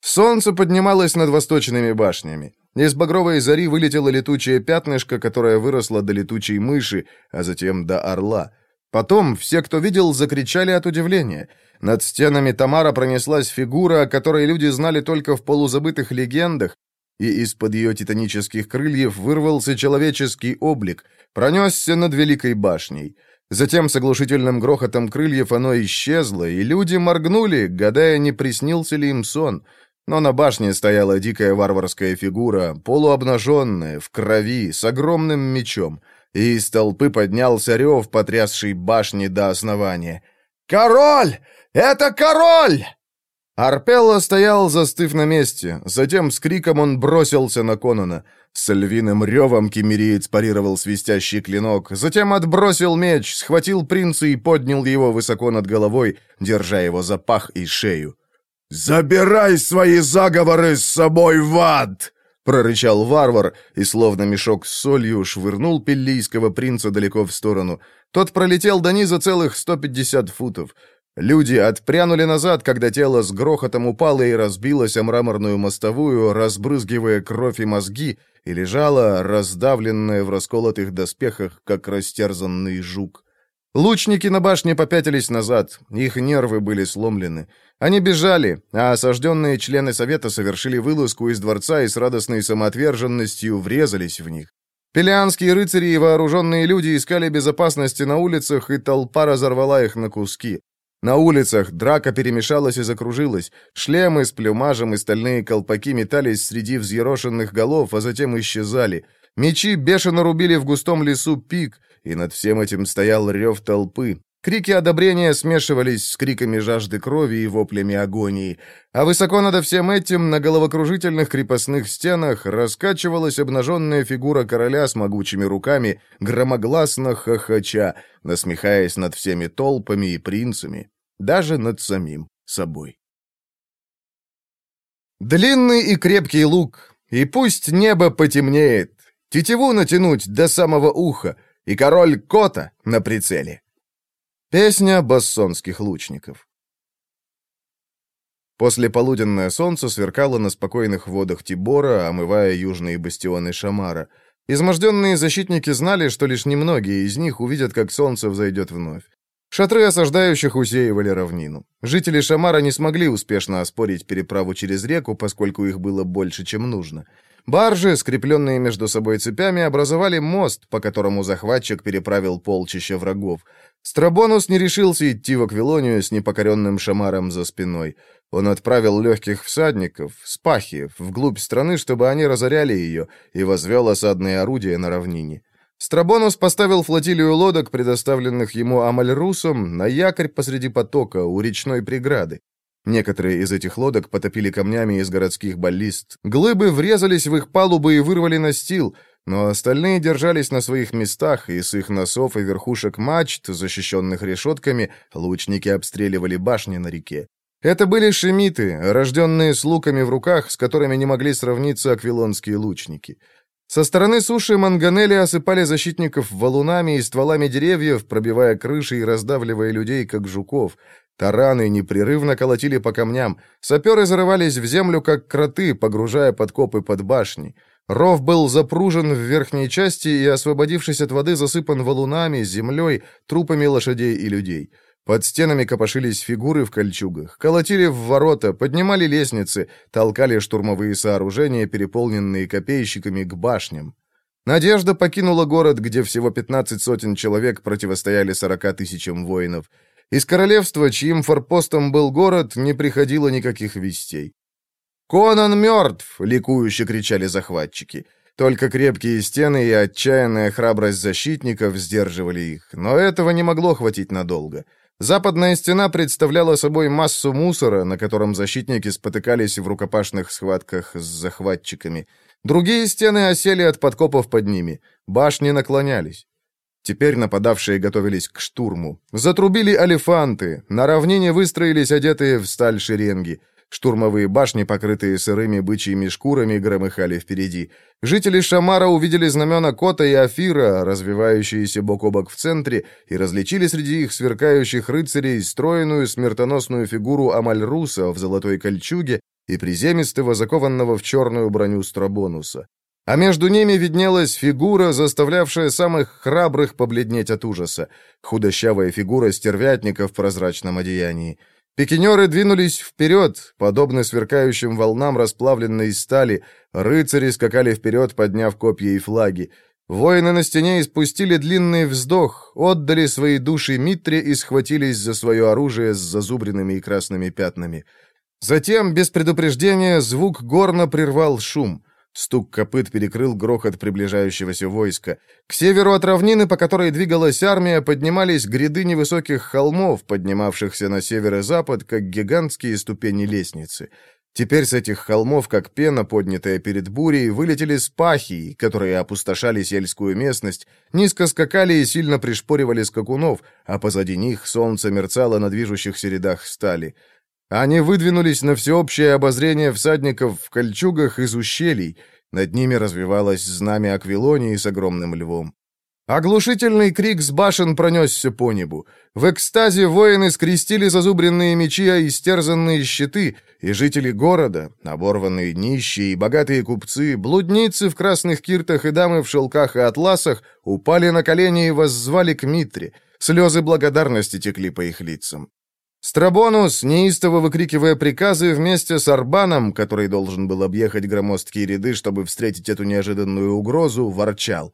[SPEAKER 1] Солнце поднималось над восточными башнями. Из багровой зари вылетело летучее пятнышко, которое выросло до летучей мыши, а затем до орла. Потом все, кто видел, закричали от удивления. Над стенами Тамара пронеслась фигура, о которой люди знали только в полузабытых легендах, и из-под ее титанических крыльев вырвался человеческий облик, пронесся над Великой башней. Затем с оглушительным грохотом крыльев оно исчезло, и люди моргнули, гадая, не приснился ли им сон — но на башне стояла дикая варварская фигура, полуобнаженная, в крови, с огромным мечом, и из толпы поднялся рев, потрясший башни до основания. «Король! Это король!» Арпелло стоял, застыв на месте. Затем с криком он бросился на Конона. С львиным ревом кемериец парировал свистящий клинок, затем отбросил меч, схватил принца и поднял его высоко над головой, держа его за пах и шею. «Забирай свои заговоры с собой в ад!» — прорычал варвар и, словно мешок с солью, швырнул пеллийского принца далеко в сторону. Тот пролетел до низа целых 150 футов. Люди отпрянули назад, когда тело с грохотом упало и разбилось о мраморную мостовую, разбрызгивая кровь и мозги, и лежало, раздавленное в расколотых доспехах, как растерзанный жук. Лучники на башне попятились назад, их нервы были сломлены. Они бежали, а осажденные члены совета совершили вылазку из дворца и с радостной самоотверженностью врезались в них. Пелианские рыцари и вооруженные люди искали безопасности на улицах, и толпа разорвала их на куски. На улицах драка перемешалась и закружилась. Шлемы с плюмажем и стальные колпаки метались среди взъерошенных голов, а затем исчезали. Мечи бешено рубили в густом лесу пик, и над всем этим стоял рев толпы. Крики одобрения смешивались с криками жажды крови и воплями агонии, а высоко над всем этим на головокружительных крепостных стенах раскачивалась обнаженная фигура короля с могучими руками, громогласно хохоча, насмехаясь над всеми толпами и принцами, даже над самим собой. Длинный и крепкий лук, и пусть небо потемнеет, тетиву натянуть до самого уха, и король Кота на прицеле. Песня бассонских лучников. После полуденное солнце сверкало на спокойных водах Тибора, омывая южные бастионы Шамара. Изможденные защитники знали, что лишь немногие из них увидят, как солнце взойдет вновь. Шатры осаждающих усеивали равнину. Жители Шамара не смогли успешно оспорить переправу через реку, поскольку их было больше, чем нужно. Баржи, скрепленные между собой цепями, образовали мост, по которому захватчик переправил полчища врагов. Страбонус не решился идти в Аквилонию с непокоренным шамаром за спиной. Он отправил легких всадников, спахиев, вглубь страны, чтобы они разоряли ее, и возвел осадные орудия на равнине. Страбонус поставил флотилию лодок, предоставленных ему Амальрусом, на якорь посреди потока, у речной преграды. Некоторые из этих лодок потопили камнями из городских баллист. Глыбы врезались в их палубы и вырвали настил, но остальные держались на своих местах, и с их носов и верхушек мачт, защищенных решетками, лучники обстреливали башни на реке. Это были шемиты, рожденные с луками в руках, с которыми не могли сравниться аквилонские лучники. Со стороны суши манганели осыпали защитников валунами и стволами деревьев, пробивая крыши и раздавливая людей, как жуков. Тараны непрерывно колотили по камням. Саперы зарывались в землю, как кроты, погружая подкопы под башни. Ров был запружен в верхней части и, освободившись от воды, засыпан валунами, землей, трупами лошадей и людей. Под стенами копошились фигуры в кольчугах, колотили в ворота, поднимали лестницы, толкали штурмовые сооружения, переполненные копейщиками, к башням. Надежда покинула город, где всего 15 сотен человек противостояли 40 тысячам воинов. Из королевства, чьим форпостом был город, не приходило никаких вестей. «Конан мертв!» — ликующе кричали захватчики. Только крепкие стены и отчаянная храбрость защитников сдерживали их, но этого не могло хватить надолго. Западная стена представляла собой массу мусора, на котором защитники спотыкались в рукопашных схватках с захватчиками. Другие стены осели от подкопов под ними, башни наклонялись. Теперь нападавшие готовились к штурму. Затрубили алифанты, на равнине выстроились одетые в сталь шеренги. Штурмовые башни, покрытые сырыми бычьими шкурами, громыхали впереди. Жители Шамара увидели знамена Кота и Афира, развивающиеся бок о бок в центре, и различили среди их сверкающих рыцарей стройную смертоносную фигуру Амальруса в золотой кольчуге и приземистого, закованного в черную броню Страбонуса. А между ними виднелась фигура, заставлявшая самых храбрых побледнеть от ужаса. Худощавая фигура стервятника в прозрачном одеянии. Пикинеры двинулись вперед, подобно сверкающим волнам расплавленной стали. Рыцари скакали вперед, подняв копья и флаги. Воины на стене испустили длинный вздох, отдали свои души Митре и схватились за свое оружие с зазубренными и красными пятнами. Затем, без предупреждения, звук горна прервал шум. Стук копыт перекрыл грохот приближающегося войска. К северу от равнины, по которой двигалась армия, поднимались гряды невысоких холмов, поднимавшихся на север и запад, как гигантские ступени лестницы. Теперь с этих холмов, как пена, поднятая перед бурей, вылетели спахи, которые опустошали сельскую местность, низко скакали и сильно пришпоривали скакунов, а позади них солнце мерцало на движущихся рядах стали. Они выдвинулись на всеобщее обозрение всадников в кольчугах из ущелий. Над ними развивалось знамя Аквилонии с огромным львом. Оглушительный крик с башен пронесся по небу. В экстазе воины скрестили зазубренные мечи, а истерзанные щиты, и жители города, оборванные нищие и богатые купцы, блудницы в красных киртах и дамы в шелках и атласах упали на колени и воззвали к Митре. Слезы благодарности текли по их лицам. Страбонус, неистово выкрикивая приказы, вместе с Арбаном, который должен был объехать громоздкие ряды, чтобы встретить эту неожиданную угрозу, ворчал.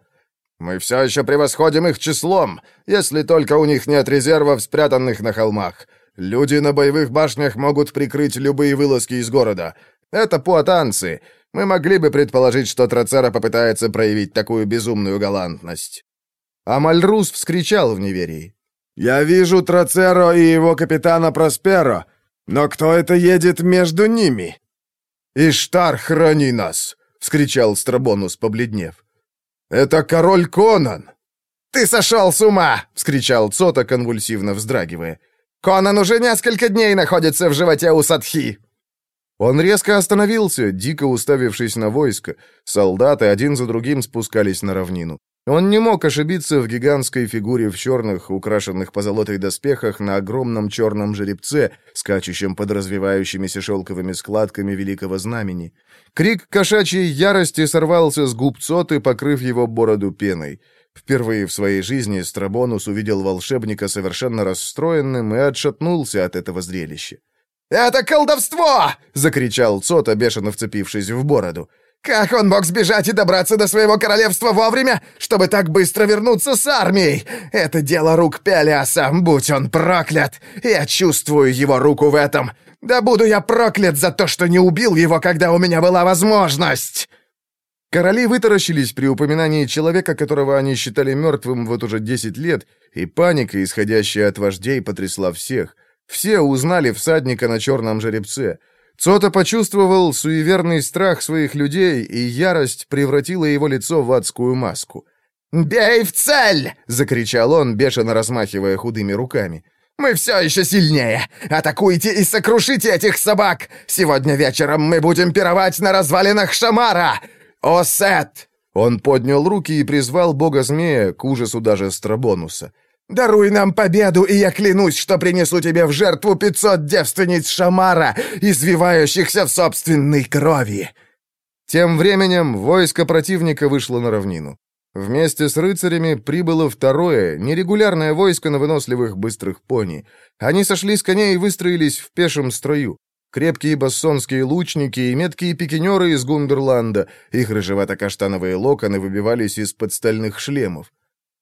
[SPEAKER 1] «Мы все еще превосходим их числом, если только у них нет резервов, спрятанных на холмах. Люди на боевых башнях могут прикрыть любые вылазки из города. Это пуатанцы. Мы могли бы предположить, что Троцера попытается проявить такую безумную галантность». Амальрус вскричал в неверии.
[SPEAKER 3] Я вижу Троцеро и его капитана Просперо, но кто это едет между ними?» «Иштар, храни нас!» — вскричал Страбонус, побледнев. «Это король Конан!»
[SPEAKER 2] «Ты сошел с ума!» — вскричал Цота, конвульсивно вздрагивая. «Конан уже несколько дней находится в животе у Садхи!»
[SPEAKER 1] Он резко остановился, дико уставившись на войско. Солдаты один за другим спускались на равнину. Он не мог ошибиться в гигантской фигуре в черных, украшенных позолотой доспехах на огромном черном жеребце, скачущем под развивающимися шелковыми складками великого знамени. Крик кошачьей ярости сорвался с губ Цоты, покрыв его бороду пеной. Впервые в своей жизни Страбонус увидел волшебника совершенно расстроенным и отшатнулся от этого зрелища.
[SPEAKER 2] «Это колдовство!» — закричал Цота, бешено вцепившись в бороду. «Как он мог сбежать и добраться до своего королевства вовремя, чтобы так быстро вернуться с армией? Это дело рук Пелиаса, будь он проклят! Я чувствую его руку в этом! Да буду я проклят за то, что не убил его, когда у меня была возможность!»
[SPEAKER 1] Короли вытаращились при упоминании человека, которого они считали мертвым вот уже десять лет, и паника, исходящая от вождей, потрясла всех. Все узнали всадника на черном жеребце. Цота почувствовал суеверный страх своих людей, и ярость превратила его лицо в адскую маску.
[SPEAKER 2] «Бей в цель!» — закричал он, бешено размахивая худыми руками. «Мы все еще сильнее! Атакуйте и сокрушите этих собак! Сегодня вечером мы будем пировать на развалинах Шамара! «Осет!»
[SPEAKER 1] Он поднял руки и призвал бога-змея, к ужасу даже Страбонуса.
[SPEAKER 2] «Даруй нам победу, и я клянусь, что принесу тебе в жертву пятьсот девственниц Шамара, извивающихся в собственной крови!»
[SPEAKER 1] Тем временем войско противника вышло на равнину. Вместе с рыцарями прибыло второе, нерегулярное войско на выносливых быстрых пони. Они сошли с коней и выстроились в пешем строю крепкие бассонские лучники и меткие пикинеры из Гундерланда, их рыжевато-каштановые локоны выбивались из-под стальных шлемов.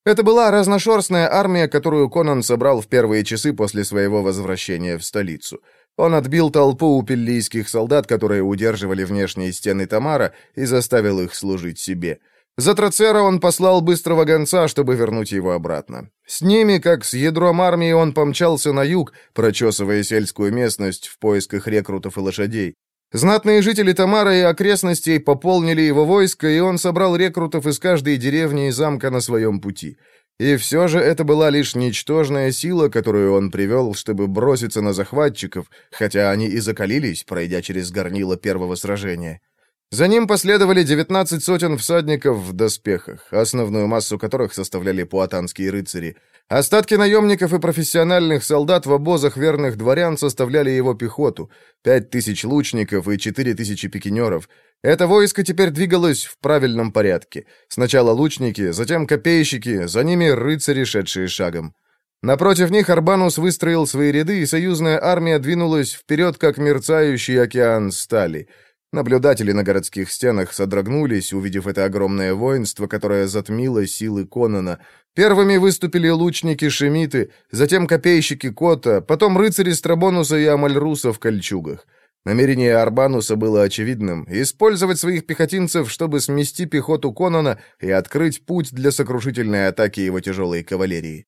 [SPEAKER 1] Это была разношерстная армия, которую Конан собрал в первые часы после своего возвращения в столицу. Он отбил толпу у пеллийских солдат, которые удерживали внешние стены Тамара, и заставил их служить себе. За Троцера он послал быстрого гонца, чтобы вернуть его обратно. С ними, как с ядром армии, он помчался на юг, прочесывая сельскую местность в поисках рекрутов и лошадей. Знатные жители Тамара и окрестностей пополнили его войско, и он собрал рекрутов из каждой деревни и замка на своем пути. И все же это была лишь ничтожная сила, которую он привел, чтобы броситься на захватчиков, хотя они и закалились, пройдя через горнило первого сражения. За ним последовали 19 сотен всадников в доспехах, основную массу которых составляли пуатанские рыцари. Остатки наемников и профессиональных солдат в обозах верных дворян составляли его пехоту, 5 тысяч лучников и 4 тысячи пикинеров. Это войско теперь двигалось в правильном порядке. Сначала лучники, затем копейщики, за ними рыцари, шедшие шагом. Напротив них Арбанус выстроил свои ряды, и союзная армия двинулась вперед, как мерцающий океан стали — Наблюдатели на городских стенах содрогнулись, увидев это огромное воинство, которое затмило силы Конана. Первыми выступили лучники-шемиты, затем копейщики Кота, потом рыцари Страбонуса и Амальруса в кольчугах. Намерение Арбануса было очевидным — использовать своих пехотинцев, чтобы смести пехоту Конана и открыть путь для сокрушительной атаки его тяжелой кавалерии.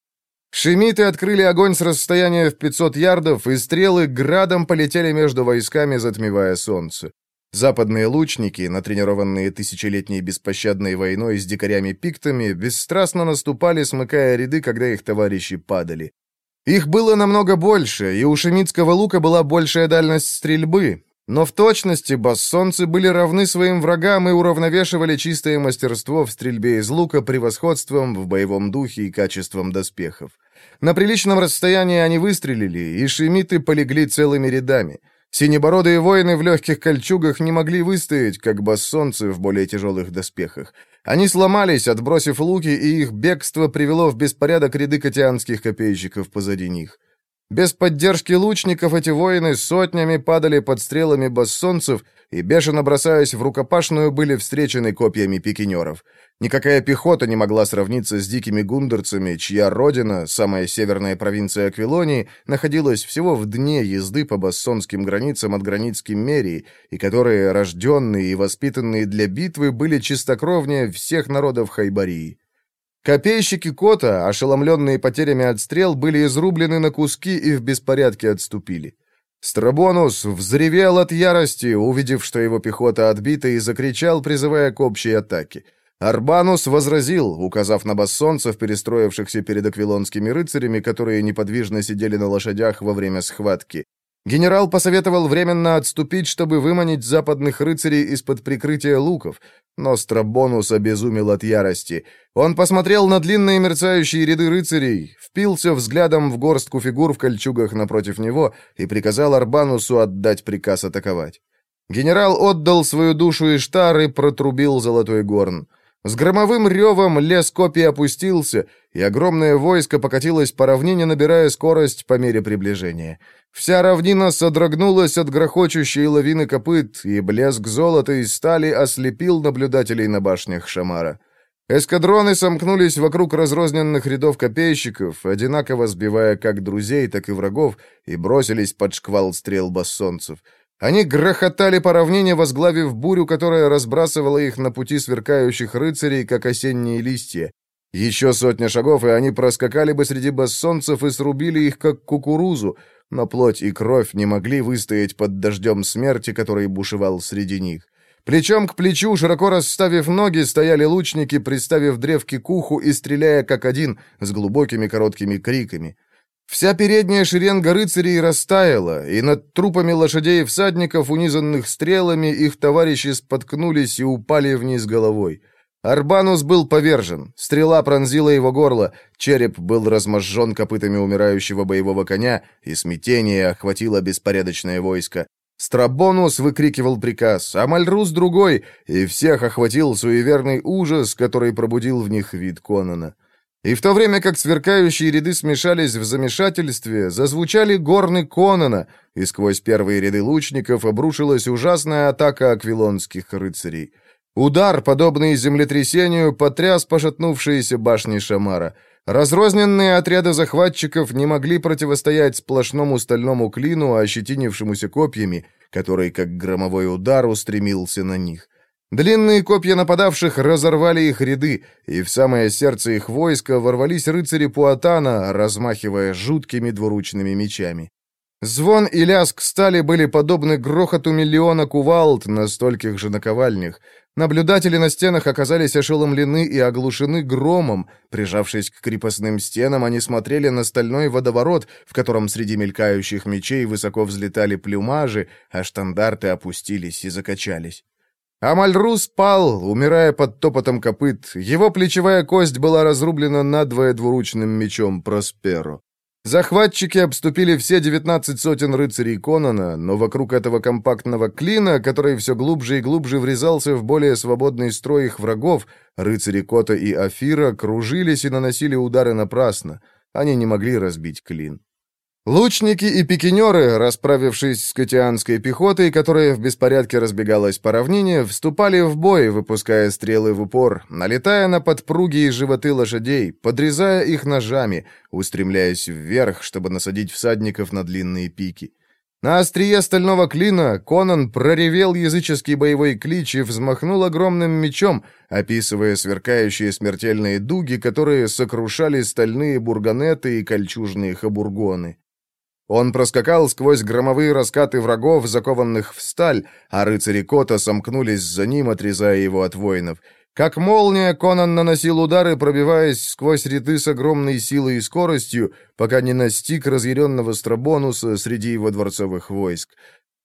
[SPEAKER 1] Шемиты открыли огонь с расстояния в 500 ярдов, и стрелы градом полетели между войсками, затмевая солнце. Западные лучники, натренированные тысячелетней беспощадной войной с дикарями-пиктами, бесстрастно наступали, смыкая ряды, когда их товарищи падали. Их было намного больше, и у шемитского лука была большая дальность стрельбы, но в точности бассонцы были равны своим врагам и уравновешивали чистое мастерство в стрельбе из лука превосходством в боевом духе и качеством доспехов. На приличном расстоянии они выстрелили, и шемиты полегли целыми рядами — Синебородые воины в легких кольчугах не могли выстоять, как бассонцы в более тяжелых доспехах. Они сломались, отбросив луки, и их бегство привело в беспорядок ряды котианских копейщиков позади них. Без поддержки лучников эти воины сотнями падали под стрелами бассонцев и, бешено бросаясь в рукопашную, были встречены копьями пикинеров. Никакая пехота не могла сравниться с дикими гундерцами, чья родина, самая северная провинция Аквилонии, находилась всего в дне езды по бассонским границам от границ Киммерии, и которые, рожденные и воспитанные для битвы, были чистокровнее всех народов Хайбарии. Копейщики Кота, ошеломленные потерями от стрел, были изрублены на куски и в беспорядке отступили. Страбонус взревел от ярости, увидев, что его пехота отбита, и закричал, призывая к общей атаке. Арбанус возразил, указав на бассонцев, перестроившихся перед аквилонскими рыцарями, которые неподвижно сидели на лошадях во время схватки. Генерал посоветовал временно отступить, чтобы выманить западных рыцарей из-под прикрытия луков, но Страбонус обезумел от ярости. Он посмотрел на длинные мерцающие ряды рыцарей, впился взглядом в горстку фигур в кольчугах напротив него и приказал Арбанусу отдать приказ атаковать. Генерал отдал свою душу Иштар и протрубил золотой горн. С громовым ревом лес копий опустился, и огромное войско покатилось по равнине, набирая скорость по мере приближения. Вся равнина содрогнулась от грохочущей лавины копыт, и блеск золота и стали ослепил наблюдателей на башнях Шамара. Эскадроны сомкнулись вокруг разрозненных рядов копейщиков, одинаково сбивая как друзей, так и врагов, и бросились под шквал стрел бассонцев — они грохотали по равнине, возглавив бурю, которая разбрасывала их на пути сверкающих рыцарей, как осенние листья. Еще сотня шагов, и они проскакали бы среди бассонцев и срубили их, как кукурузу, но плоть и кровь не могли выстоять под дождем смерти, который бушевал среди них. Плечом к плечу, широко расставив ноги, стояли лучники, приставив древки к уху и стреляя как один, с глубокими короткими криками. Вся передняя шеренга рыцарей растаяла, и над трупами лошадей и всадников, унизанных стрелами, их товарищи споткнулись и упали вниз головой. Арбанус был повержен, стрела пронзила его горло, череп был разможжен копытами умирающего боевого коня, и смятение охватило беспорядочное войско. Страбонус выкрикивал приказ, а Мальрус другой, и всех охватил суеверный ужас, который пробудил в них вид Конона. И в то время как сверкающие ряды смешались в замешательстве, зазвучали горны Конона, и сквозь первые ряды лучников обрушилась ужасная атака аквилонских рыцарей. Удар, подобный землетрясению, потряс пошатнувшиеся башни Шамара. Разрозненные отряды захватчиков не могли противостоять сплошному стальному клину, ощетинившемуся копьями, который, как громовой удар, устремился на них. Длинные копья нападавших разорвали их ряды, и в самое сердце их войска ворвались рыцари Пуатана, размахивая жуткими двуручными мечами. Звон и лязг стали были подобны грохоту миллиона кувалд на стольких же наковальнях. Наблюдатели на стенах оказались ошеломлены и оглушены громом. Прижавшись к крепостным стенам, они смотрели на стальной водоворот, в котором среди мелькающих мечей высоко взлетали плюмажи, а штандарты опустились и закачались. Амальру спал, умирая под топотом копыт. Его плечевая кость была разрублена надвое двуручным мечом Просперо. Захватчики обступили все девятнадцать сотен рыцарей Конона, но вокруг этого компактного клина, который все глубже и глубже врезался в более свободный строй их врагов, рыцари Кота и Афира кружились и наносили удары напрасно. Они не могли разбить клин. Лучники и пикинеры, расправившись с катианской пехотой, которая в беспорядке разбегалась по равнине, вступали в бой, выпуская стрелы в упор, налетая на подпруги и животы лошадей, подрезая их ножами, устремляясь вверх, чтобы насадить всадников на длинные пики. На острие стального клина Конан проревел языческий боевой клич и взмахнул огромным мечом, описывая сверкающие смертельные дуги, которые сокрушали стальные бурганеты и кольчужные хабургоны. Он проскакал сквозь громовые раскаты врагов, закованных в сталь, а рыцари Кота сомкнулись за ним, отрезая его от воинов. Как молния, Конан наносил удары, пробиваясь сквозь ряды с огромной силой и скоростью, пока не настиг разъяренного Страбонуса среди его дворцовых войск.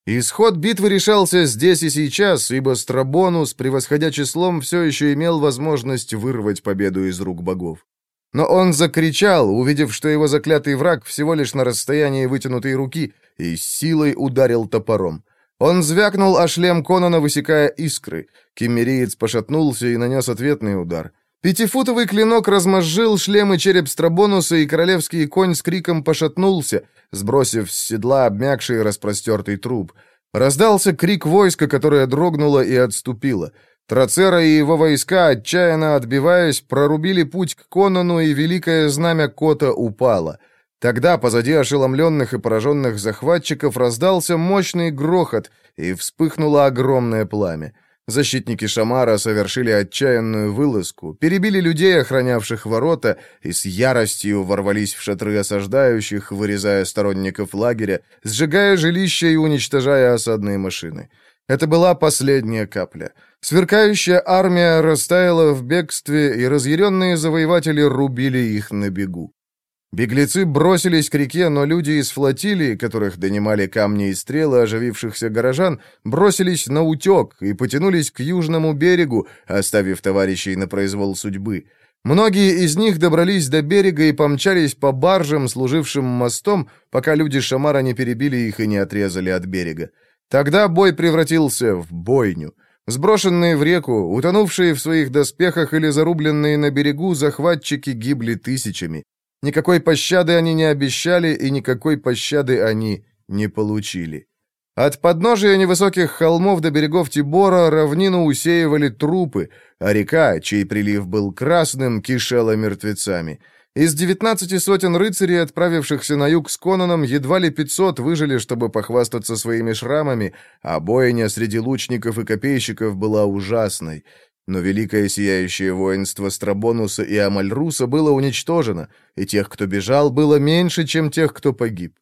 [SPEAKER 1] Исход битвы решался здесь и сейчас, ибо Страбонус, превосходя числом, все еще имел возможность вырвать победу из рук богов. Но он закричал, увидев, что его заклятый враг всего лишь на расстоянии вытянутой руки, и силой ударил топором. Он звякнул о шлем Конона, высекая искры. Киммериец пошатнулся и нанес ответный удар. Пятифутовый клинок размозжил шлем и череп Страбонуса, и королевский конь с криком пошатнулся, сбросив с седла обмякший распростертый труп. Раздался крик войска, которое дрогнуло и отступило. Троцера и его войска, отчаянно отбиваясь, прорубили путь к Конану, и великое знамя Кота упало. Тогда позади ошеломленных и пораженных захватчиков раздался мощный грохот, и вспыхнуло огромное пламя. Защитники Шамара совершили отчаянную вылазку, перебили людей, охранявших ворота, и с яростью ворвались в шатры осаждающих, вырезая сторонников лагеря, сжигая жилища и уничтожая осадные машины. Это была последняя капля. Сверкающая армия растаяла в бегстве, и разъяренные завоеватели рубили их на бегу. Беглецы бросились к реке, но люди из флотилии, которых донимали камни и стрелы оживившихся горожан, бросились на утек и потянулись к южному берегу, оставив товарищей на произвол судьбы. Многие из них добрались до берега и помчались по баржам, служившим мостом, пока люди Шамара не перебили их и не отрезали от берега. Тогда бой превратился в бойню. Сброшенные в реку, утонувшие в своих доспехах или зарубленные на берегу, захватчики гибли тысячами. Никакой пощады они не обещали, и никакой пощады они не получили. От подножия невысоких холмов до берегов Тибора равнину усеивали трупы, а река, чей прилив был красным, кишела мертвецами. Из девятнадцати сотен рыцарей, отправившихся на юг с Конаном, едва ли пятьсот выжили, чтобы похвастаться своими шрамами, а бойня среди лучников и копейщиков была ужасной. Но великое сияющее воинство Страбонуса и Амальруса было уничтожено, и тех, кто бежал, было меньше, чем тех, кто погиб.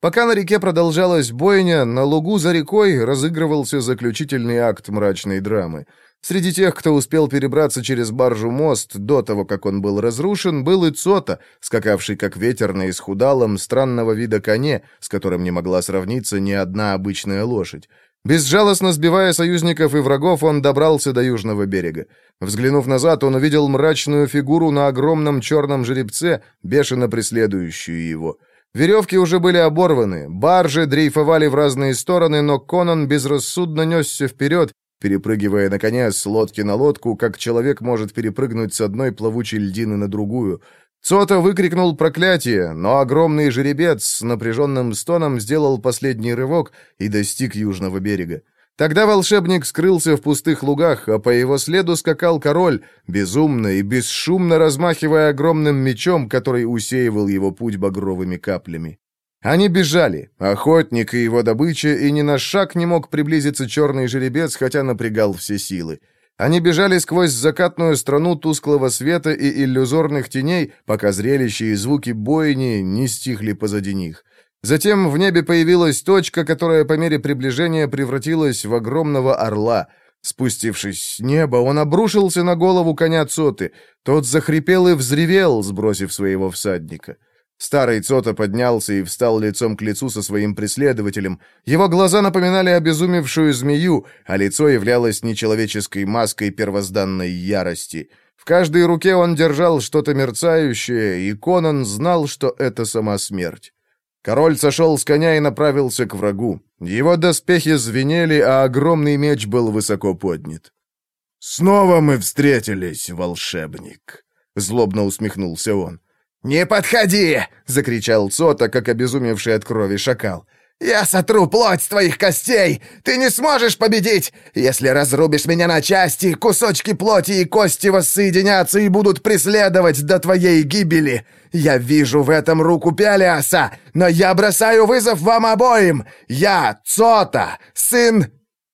[SPEAKER 1] Пока на реке продолжалась бойня, на лугу за рекой разыгрывался заключительный акт мрачной драмы. Среди тех, кто успел перебраться через баржу мост до того, как он был разрушен, был и Цота, скакавший как ветер на исхудалом, странного вида коне, с которым не могла сравниться ни одна обычная лошадь. Безжалостно сбивая союзников и врагов, он добрался до южного берега. Взглянув назад, он увидел мрачную фигуру на огромном черном жеребце, бешено преследующую его. Веревки уже были оборваны, баржи дрейфовали в разные стороны, но Конан безрассудно несся вперед, перепрыгивая, наконец, с лодки на лодку, как человек может перепрыгнуть с одной плавучей льдины на другую. Цота выкрикнул проклятие, но огромный жеребец с напряженным стоном сделал последний рывок и достиг южного берега. Тогда волшебник скрылся в пустых лугах, а по его следу скакал король, безумно и бесшумно размахивая огромным мечом, который усеивал его путь багровыми каплями. Они бежали, охотник и его добыча, и ни на шаг не мог приблизиться черный жеребец, хотя напрягал все силы. Они бежали сквозь закатную страну тусклого света и иллюзорных теней, пока зрелище и звуки бойни не стихли позади них. Затем в небе появилась точка, которая по мере приближения превратилась в огромного орла. Спустившись с неба, он обрушился на голову коня Цоты. Тот захрипел и взревел, сбросив своего всадника. Старый Цота поднялся и встал лицом к лицу со своим преследователем. Его глаза напоминали обезумевшую змею, а лицо являлось нечеловеческой маской первозданной ярости. В каждой руке он держал что-то мерцающее, и Конан знал, что это сама смерть. Король сошел с коня и направился к врагу. Его доспехи звенели, а огромный меч был высоко поднят. «Снова мы встретились, волшебник!» — злобно усмехнулся он. «Не подходи!» — закричал Цота, как обезумевший от крови шакал. «Я сотру плоть с твоих костей! Ты не сможешь победить! Если разрубишь меня на части, кусочки плоти и кости воссоединятся и будут преследовать до твоей гибели! Я вижу в этом руку Пелиаса, но я бросаю вызов вам обоим! Я Цота, сын...»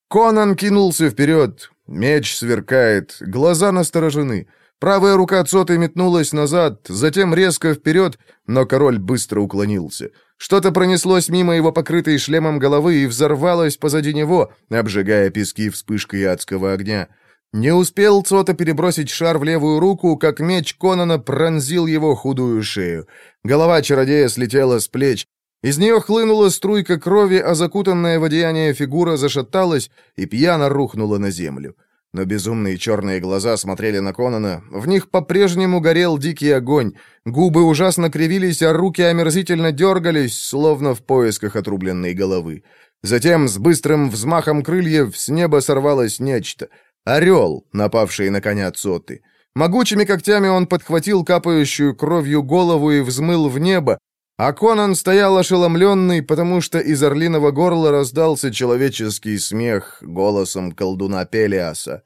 [SPEAKER 1] Конан кинулся вперед. Меч сверкает, глаза насторожены. Правая рука Цоты метнулась назад, затем резко вперед, но король быстро уклонился. Что-то пронеслось мимо его покрытой шлемом головы и взорвалось позади него, обжигая пески вспышкой адского огня. Не успел Цота перебросить шар в левую руку, как меч Конана пронзил его худую шею. Голова чародея слетела с плеч. Из нее хлынула струйка крови, а закутанная в одеяние фигура зашаталась и пьяно рухнула на землю но безумные черные глаза смотрели на Конана. В них по-прежнему горел дикий огонь. Губы ужасно кривились, а руки омерзительно дергались, словно в поисках отрубленной головы. Затем с быстрым взмахом крыльев с неба сорвалось нечто. Орел, напавший на коня Цоты. Могучими когтями он подхватил капающую кровью голову и взмыл в небо, а Конан стоял ошеломленный, потому что из орлиного горла раздался человеческий смех голосом колдуна Пелиаса.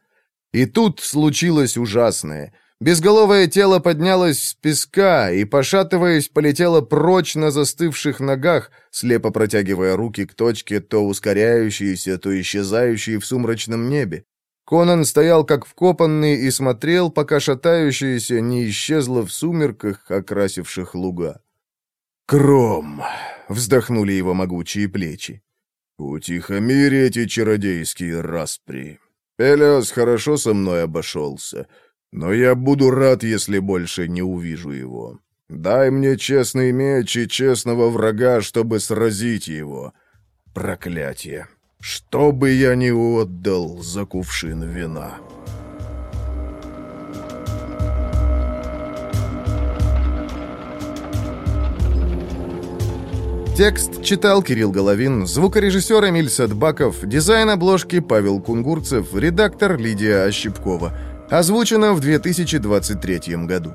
[SPEAKER 1] И тут случилось ужасное. Безголовое тело поднялось с песка и, пошатываясь, полетело прочь на застывших ногах, слепо протягивая руки к точке, то ускоряющейся, то исчезающей в сумрачном небе. Конан стоял как вкопанный и смотрел, пока шатающаяся не исчезла в сумерках, окрасивших луга.
[SPEAKER 3] «Кром!» — вздохнули его могучие плечи. «Утихомири эти чародейские распри. Элиас хорошо со мной обошелся, но я буду рад, если больше не увижу его. Дай мне честный меч и честного врага, чтобы сразить его. Проклятие! Что бы я ни отдал за кувшин вина!»
[SPEAKER 1] Текст читал Кирилл Головин, звукорежиссер Эмиль Садбаков, дизайн обложки Павел Кунгурцев, редактор Лидия Ощепкова. Озвучено в 2023 году.